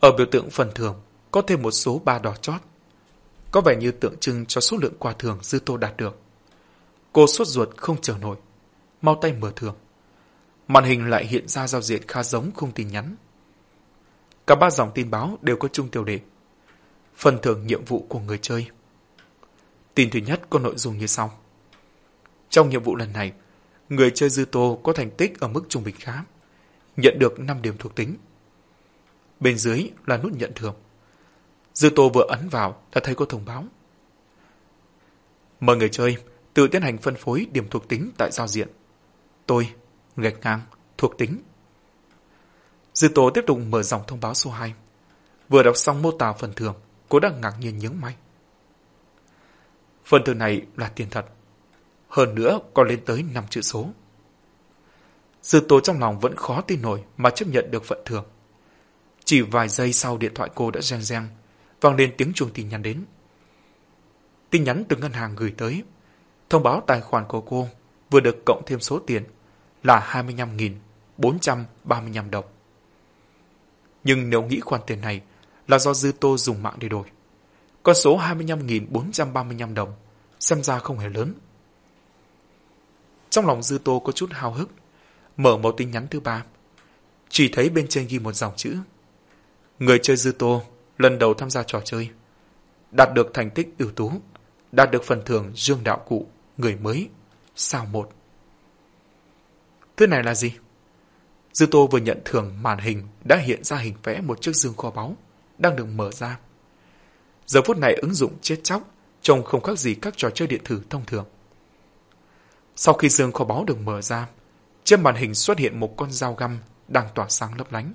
Ở biểu tượng phần thưởng có thêm một số ba đỏ chót. Có vẻ như tượng trưng cho số lượng quà thưởng Dư Tô đạt được. Cô sốt ruột không chờ nổi. Mau tay mở thưởng. Màn hình lại hiện ra giao diện khá giống khung tin nhắn. Cả ba dòng tin báo đều có chung tiêu đề. Phần thưởng nhiệm vụ của người chơi. Tin thứ nhất có nội dung như sau. Trong nhiệm vụ lần này, người chơi dư tô có thành tích ở mức trung bình khá, nhận được 5 điểm thuộc tính. Bên dưới là nút nhận thưởng. Dư tô vừa ấn vào đã thấy có thông báo. Mời người chơi tự tiến hành phân phối điểm thuộc tính tại giao diện. Tôi, gạch ngang, thuộc tính. Dư tố tiếp tục mở dòng thông báo số 2. Vừa đọc xong mô tả phần thưởng, cô đang ngạc nhiên nhướng mày. Phần thưởng này là tiền thật. Hơn nữa còn lên tới 5 chữ số. Dư tố trong lòng vẫn khó tin nổi mà chấp nhận được phần thưởng. Chỉ vài giây sau điện thoại cô đã reng reng, vang lên tiếng chuông tin nhắn đến. Tin nhắn từ ngân hàng gửi tới, thông báo tài khoản của cô vừa được cộng thêm số tiền là 25.435 đồng. Nhưng nếu nghĩ khoản tiền này là do Dư Tô dùng mạng để đổi, con số 25.435 đồng xem ra không hề lớn. Trong lòng Dư Tô có chút hào hức, mở một tin nhắn thứ ba. Chỉ thấy bên trên ghi một dòng chữ. Người chơi Dư Tô lần đầu tham gia trò chơi. Đạt được thành tích ưu tú, đạt được phần thưởng dương đạo cụ, người mới, sao một. Thứ này là gì? Dư Tô vừa nhận thưởng màn hình đã hiện ra hình vẽ một chiếc dương kho báu, đang được mở ra. Giờ phút này ứng dụng chết chóc, trông không khác gì các trò chơi điện tử thông thường. Sau khi dương kho báu được mở ra, trên màn hình xuất hiện một con dao găm đang tỏa sáng lấp lánh.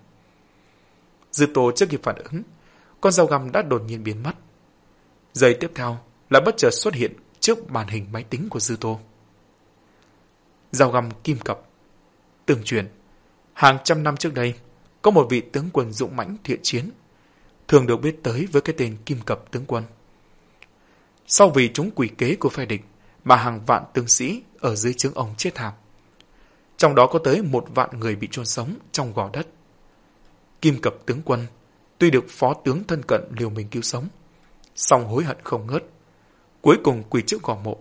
Dư Tô chưa kịp phản ứng, con dao găm đã đột nhiên biến mất. Giây tiếp theo là bất chợt xuất hiện trước màn hình máy tính của Dư Tô. Dao găm kim cập. Tương truyền, hàng trăm năm trước đây, có một vị tướng quân dũng mãnh thiện chiến, thường được biết tới với cái tên kim cập tướng quân. Sau vì chúng quỷ kế của phe địch, mà hàng vạn tướng sĩ ở dưới trướng ông chết thảm. Trong đó có tới một vạn người bị chôn sống trong gò đất. Kim cập tướng quân, tuy được phó tướng thân cận liều mình cứu sống, song hối hận không ngớt. Cuối cùng quỳ trước gò mộ,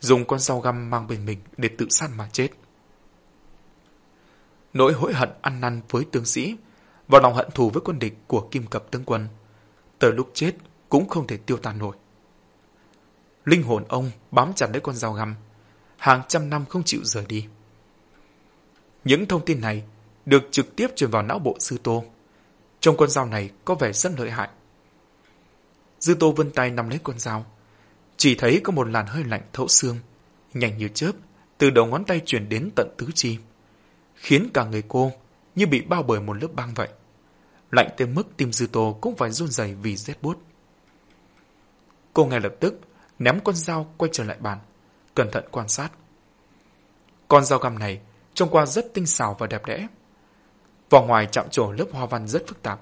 dùng con dao găm mang bên mình để tự sát mà chết. Nỗi hối hận ăn năn với tướng sĩ và lòng hận thù với quân địch của Kim Cập tướng quân, tới lúc chết cũng không thể tiêu tan nổi. Linh hồn ông bám chặt lấy con dao găm, hàng trăm năm không chịu rời đi. Những thông tin này được trực tiếp truyền vào não bộ Sư Tô. Trong con dao này có vẻ rất lợi hại. Dư Tô vươn tay nắm lấy con dao, chỉ thấy có một làn hơi lạnh thấu xương, nhanh như chớp, từ đầu ngón tay chuyển đến tận tứ chi, khiến cả người cô như bị bao bởi một lớp băng vậy. Lạnh tới mức tim Dư Tô cũng phải run rẩy vì rét buốt. Cô ngay lập tức ném con dao quay trở lại bàn, cẩn thận quan sát. Con dao găm này trông qua rất tinh xảo và đẹp đẽ. Vỏ ngoài chạm trổ lớp hoa văn rất phức tạp.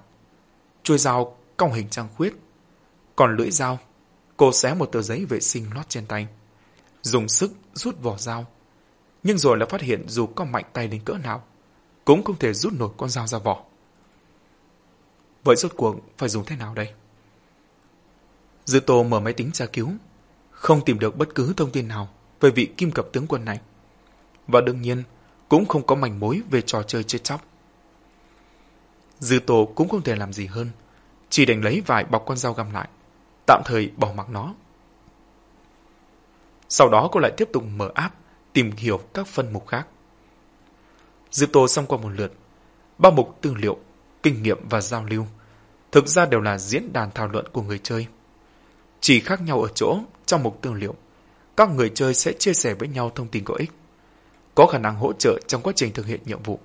Chuôi dao cong hình trăng khuyết. Còn lưỡi dao, cô xé một tờ giấy vệ sinh lót trên tay. Dùng sức rút vỏ dao. Nhưng rồi lại phát hiện dù có mạnh tay đến cỡ nào, cũng không thể rút nổi con dao ra vỏ. Vậy rốt cuộc phải dùng thế nào đây? Dư Tô mở máy tính tra cứu, không tìm được bất cứ thông tin nào về vị kim cập tướng quân này. Và đương nhiên, cũng không có mảnh mối về trò chơi chết chóc. Dư Tô cũng không thể làm gì hơn, chỉ đành lấy vài bọc con dao găm lại, tạm thời bỏ mặc nó. Sau đó cô lại tiếp tục mở app, tìm hiểu các phân mục khác. Diệp Tô xong qua một lượt, ba mục tư liệu, kinh nghiệm và giao lưu, thực ra đều là diễn đàn thảo luận của người chơi. Chỉ khác nhau ở chỗ, trong mục tư liệu, các người chơi sẽ chia sẻ với nhau thông tin có ích, có khả năng hỗ trợ trong quá trình thực hiện nhiệm vụ.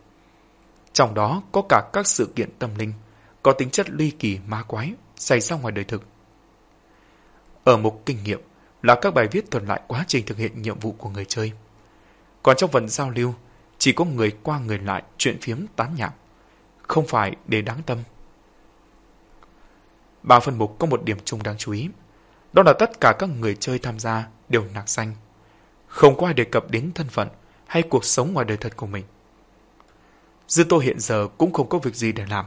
Trong đó có cả các sự kiện tâm linh, có tính chất ly kỳ ma quái, xảy ra ngoài đời thực. Ở mục kinh nghiệm là các bài viết thuật lại quá trình thực hiện nhiệm vụ của người chơi. Còn trong phần giao lưu, chỉ có người qua người lại chuyện phiếm tán nhạc, không phải để đáng tâm. Ba phần mục có một điểm chung đáng chú ý, đó là tất cả các người chơi tham gia đều nạc xanh. Không có ai đề cập đến thân phận hay cuộc sống ngoài đời thật của mình. Dư Tô hiện giờ cũng không có việc gì để làm,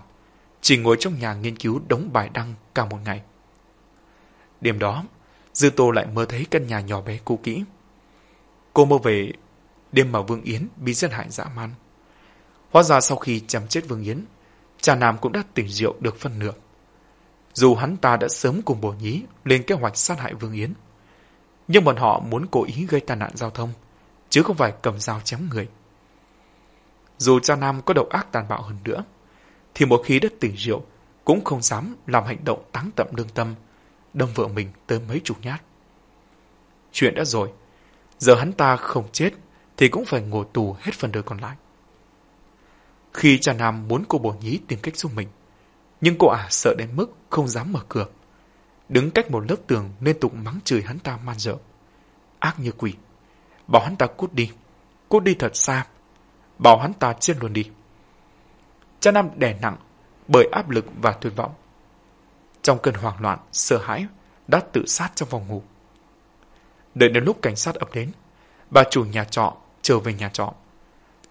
chỉ ngồi trong nhà nghiên cứu đống bài đăng cả một ngày. Đêm đó, Dư Tô lại mơ thấy căn nhà nhỏ bé cũ kỹ. Cô mơ về đêm mà Vương Yến bị giết hại dã man. Hóa ra sau khi chém chết Vương Yến, cha Nam cũng đã tỉnh rượu được phân nửa. Dù hắn ta đã sớm cùng bổ nhí lên kế hoạch sát hại Vương Yến, nhưng bọn họ muốn cố ý gây tai nạn giao thông, chứ không phải cầm dao chém người. Dù cha Nam có độc ác tàn bạo hơn nữa, thì một khi đã tỉnh rượu cũng không dám làm hành động táng tậm lương tâm, đâm vợ mình tới mấy chục nhát. Chuyện đã rồi, giờ hắn ta không chết thì cũng phải ngồi tù hết phần đời còn lại. Khi cha Nam muốn cô bổ nhí tìm cách giúp mình, nhưng cô ả sợ đến mức không dám mở cửa. Đứng cách một lớp tường liên tục mắng chửi hắn ta man dợ. Ác như quỷ. Bảo hắn ta cút đi. Cút đi thật xa. Bảo hắn ta chết luôn đi. Cha Nam đè nặng bởi áp lực và tuyệt vọng. Trong cơn hoảng loạn, sợ hãi, đã tự sát trong phòng ngủ. Đợi đến lúc cảnh sát ập đến, bà chủ nhà trọ trở về nhà trọ.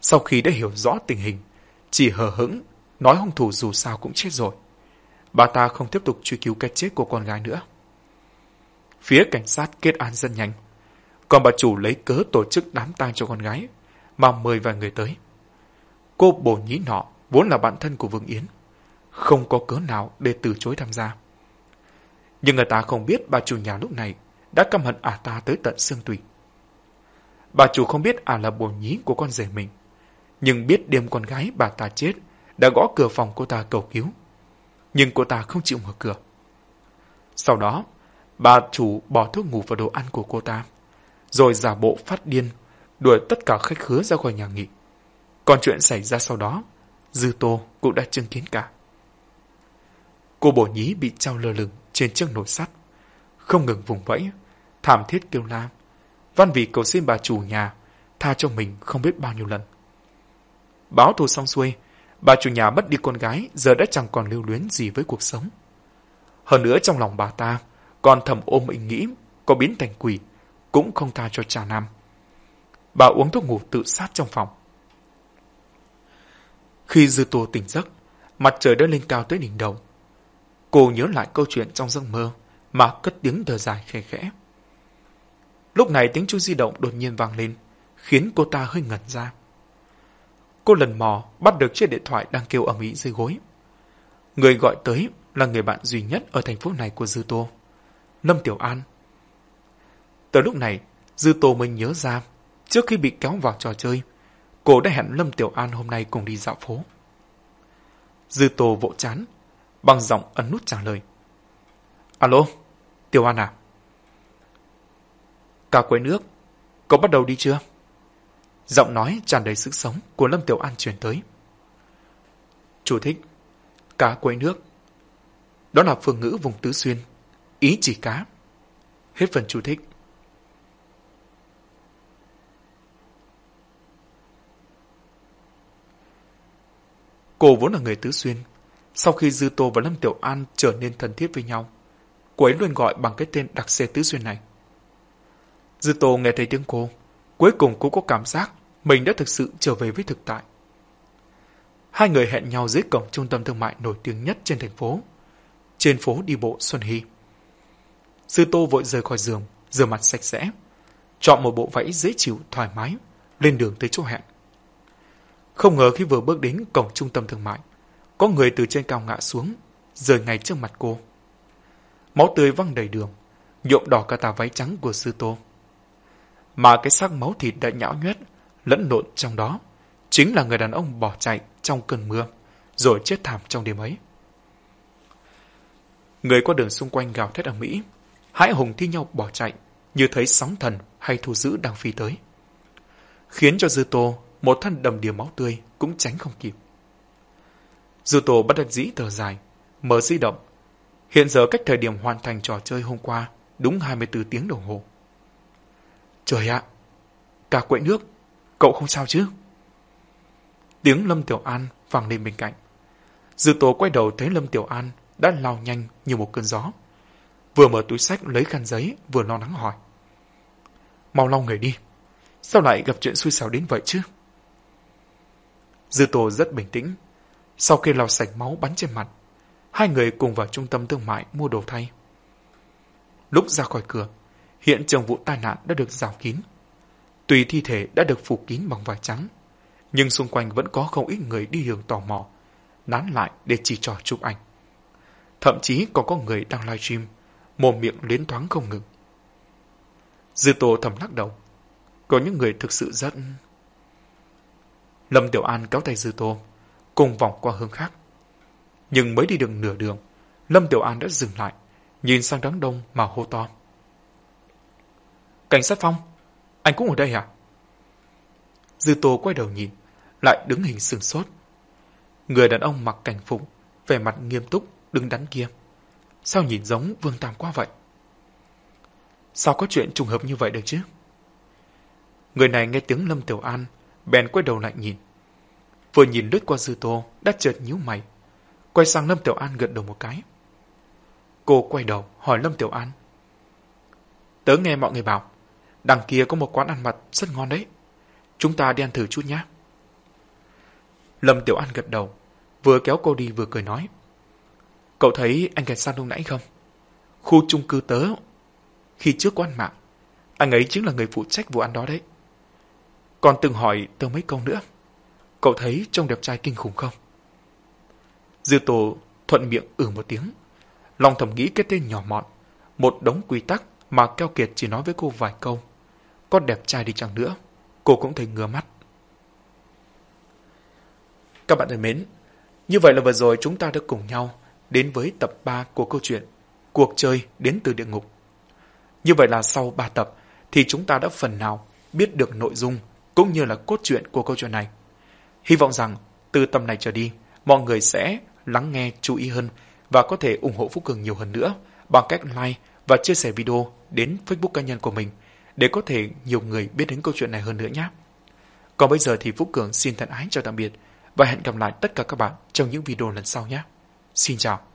Sau khi đã hiểu rõ tình hình, chỉ hờ hững, nói hung thủ dù sao cũng chết rồi. Bà ta không tiếp tục truy cứu cái chết của con gái nữa. Phía cảnh sát kết án rất nhanh, còn bà chủ lấy cớ tổ chức đám tang cho con gái, mà mời vài người tới. Cô bổ nhí nọ vốn là bạn thân của Vương Yến, không có cớ nào để từ chối tham gia. Nhưng người ta không biết bà chủ nhà lúc này đã căm hận ả ta tới tận xương tủy. Bà chủ không biết ả là bồ nhí của con rể mình, nhưng biết đêm con gái bà ta chết đã gõ cửa phòng cô ta cầu cứu. Nhưng cô ta không chịu mở cửa. Sau đó, bà chủ bỏ thuốc ngủ vào đồ ăn của cô ta, rồi giả bộ phát điên, đuổi tất cả khách khứa ra khỏi nhà nghỉ. Còn chuyện xảy ra sau đó, Dư Tô cũng đã chứng kiến cả. Cô bổ nhí bị trao lơ lửng trên chiếc nồi sắt, không ngừng vùng vẫy, thảm thiết kêu la, văn vì cầu xin bà chủ nhà tha cho mình không biết bao nhiêu lần. Báo thù xong xuôi, bà chủ nhà mất đi con gái giờ đã chẳng còn lưu luyến gì với cuộc sống. Hơn nữa trong lòng bà ta còn thầm ôm ý nghĩ có biến thành quỷ cũng không tha cho cha nam. Bà uống thuốc ngủ tự sát trong phòng. Khi dư tô tỉnh giấc, mặt trời đã lên cao tới đỉnh đầu. Cô nhớ lại câu chuyện trong giấc mơ mà cất tiếng thở dài khẽ khẽ. Lúc này tiếng chuông di động đột nhiên vang lên, khiến cô ta hơi ngẩn ra. Cô lần mò bắt được chiếc điện thoại đang kêu ầm ĩ dưới gối. Người gọi tới là người bạn duy nhất ở thành phố này của Dư Tô, Lâm Tiểu An. Tới lúc này, Dư Tô mới nhớ ra, trước khi bị kéo vào trò chơi, cô đã hẹn Lâm Tiểu An hôm nay cùng đi dạo phố. Dư Tô vỗ chán, bằng giọng ấn nút trả lời. Alo, Tiểu An à? Cả quấy nước, cậu bắt đầu đi chưa? Giọng nói tràn đầy sức sống của Lâm Tiểu An truyền tới. Chủ thích, cá quấy nước. Đó là phương ngữ vùng Tứ Xuyên, ý chỉ cá. Hết phần chủ thích. Cô vốn là người Tứ Xuyên. Sau khi Dư Tô và Lâm Tiểu An trở nên thân thiết với nhau, cô ấy luôn gọi bằng cái tên đặc xe Tứ Xuyên này. Dư Tô nghe thấy tiếng cô, cuối cùng cô có cảm giác mình đã thực sự trở về với thực tại. Hai người hẹn nhau dưới cổng trung tâm thương mại nổi tiếng nhất trên thành phố, trên phố đi bộ Xuân Hy. Sư Tô vội rời khỏi giường, rửa mặt sạch sẽ, chọn một bộ váy dễ chịu, thoải mái, lên đường tới chỗ hẹn. Không ngờ khi vừa bước đến cổng trung tâm thương mại, có người từ trên cao ngã xuống, rời ngay trước mặt cô. Máu tươi văng đầy đường, nhuộm đỏ cả tà váy trắng của sư tô. Mà cái xác máu thịt đã nhão nhoét, lẫn lộn trong đó, chính là người đàn ông bỏ chạy trong cơn mưa, rồi chết thảm trong đêm ấy. Người qua đường xung quanh gào thét ở Mỹ, hãi hùng thi nhau bỏ chạy, như thấy sóng thần hay thu giữ đang phi tới. Khiến cho Dư Tô một thân đầm đìa máu tươi cũng tránh không kịp. Dư Tô bắt đắc dĩ thở dài, mở di động. Hiện giờ cách thời điểm hoàn thành trò chơi hôm qua đúng 24 tiếng đồng hồ. Trời ạ! cả quậy nước! Cậu không sao chứ? Tiếng Lâm Tiểu An vang lên bên cạnh. Dư Tố quay đầu thấy Lâm Tiểu An đã lao nhanh như một cơn gió. Vừa mở túi sách lấy khăn giấy, vừa lo lắng hỏi. Mau lau người đi. Sao lại gặp chuyện xui xẻo đến vậy chứ? Dư tố rất bình tĩnh. Sau khi lau sạch máu bắn trên mặt, hai người cùng vào trung tâm thương mại mua đồ thay. Lúc ra khỏi cửa, hiện trường vụ tai nạn đã được rào kín. tùy thi thể đã được phủ kín bằng vải trắng, nhưng xung quanh vẫn có không ít người đi đường tò mò, nán lại để chỉ trò chụp ảnh. Thậm chí còn có người đang livestream, mồm miệng liến thoáng không ngừng. Dư Tô thầm lắc đầu. Có những người thực sự rất... Lâm Tiểu An kéo tay Dư Tô, cùng vòng qua hướng khác. Nhưng mới đi được nửa đường, Lâm Tiểu An đã dừng lại, nhìn sang đám đông mà hô to. Cảnh sát Phong, anh cũng ở đây à? Dư Tô quay đầu nhìn, lại đứng hình sừng sốt. Người đàn ông mặc cảnh phục, vẻ mặt nghiêm túc, đứng đắn kia. Sao nhìn giống Vương Tam quá vậy? Sao có chuyện trùng hợp như vậy được chứ? Người này nghe tiếng Lâm Tiểu An, bèn quay đầu lại nhìn. Vừa nhìn lướt qua Dư Tô, đã chợt nhíu mày. Quay sang Lâm Tiểu An gật đầu một cái. Cô quay đầu hỏi Lâm Tiểu An. Tớ nghe mọi người bảo, đằng kia có một quán ăn mặt rất ngon đấy. Chúng ta đi ăn thử chút nhé. Lâm Tiểu An gật đầu, vừa kéo cô đi vừa cười nói. Cậu thấy anh cảnh sát lúc nãy không? Khu chung cư tớ, khi trước có ăn mạng, anh ấy chính là người phụ trách vụ ăn đó đấy. Còn từng hỏi tớ mấy câu nữa. Cậu thấy trông đẹp trai kinh khủng không? Dư tổ thuận miệng ừ một tiếng. Lòng thầm nghĩ cái tên nhỏ mọn, một đống quy tắc mà Keo Kiệt chỉ nói với cô vài câu. Có đẹp trai đi chăng nữa, cô cũng thấy ngứa mắt. Các bạn thân mến, như vậy là vừa rồi chúng ta đã cùng nhau đến với tập 3 của câu chuyện Cuộc chơi đến từ địa ngục. Như vậy là sau 3 tập thì chúng ta đã phần nào biết được nội dung cũng như là cốt truyện của câu chuyện này. Hy vọng rằng từ tầm này trở đi, mọi người sẽ lắng nghe chú ý hơn và có thể ủng hộ Phúc Cường nhiều hơn nữa bằng cách like và chia sẻ video đến Facebook cá nhân của mình để có thể nhiều người biết đến câu chuyện này hơn nữa nhé. Còn bây giờ thì Phúc Cường xin thân ái chào tạm biệt và hẹn gặp lại tất cả các bạn trong những video lần sau nhé. Xin chào.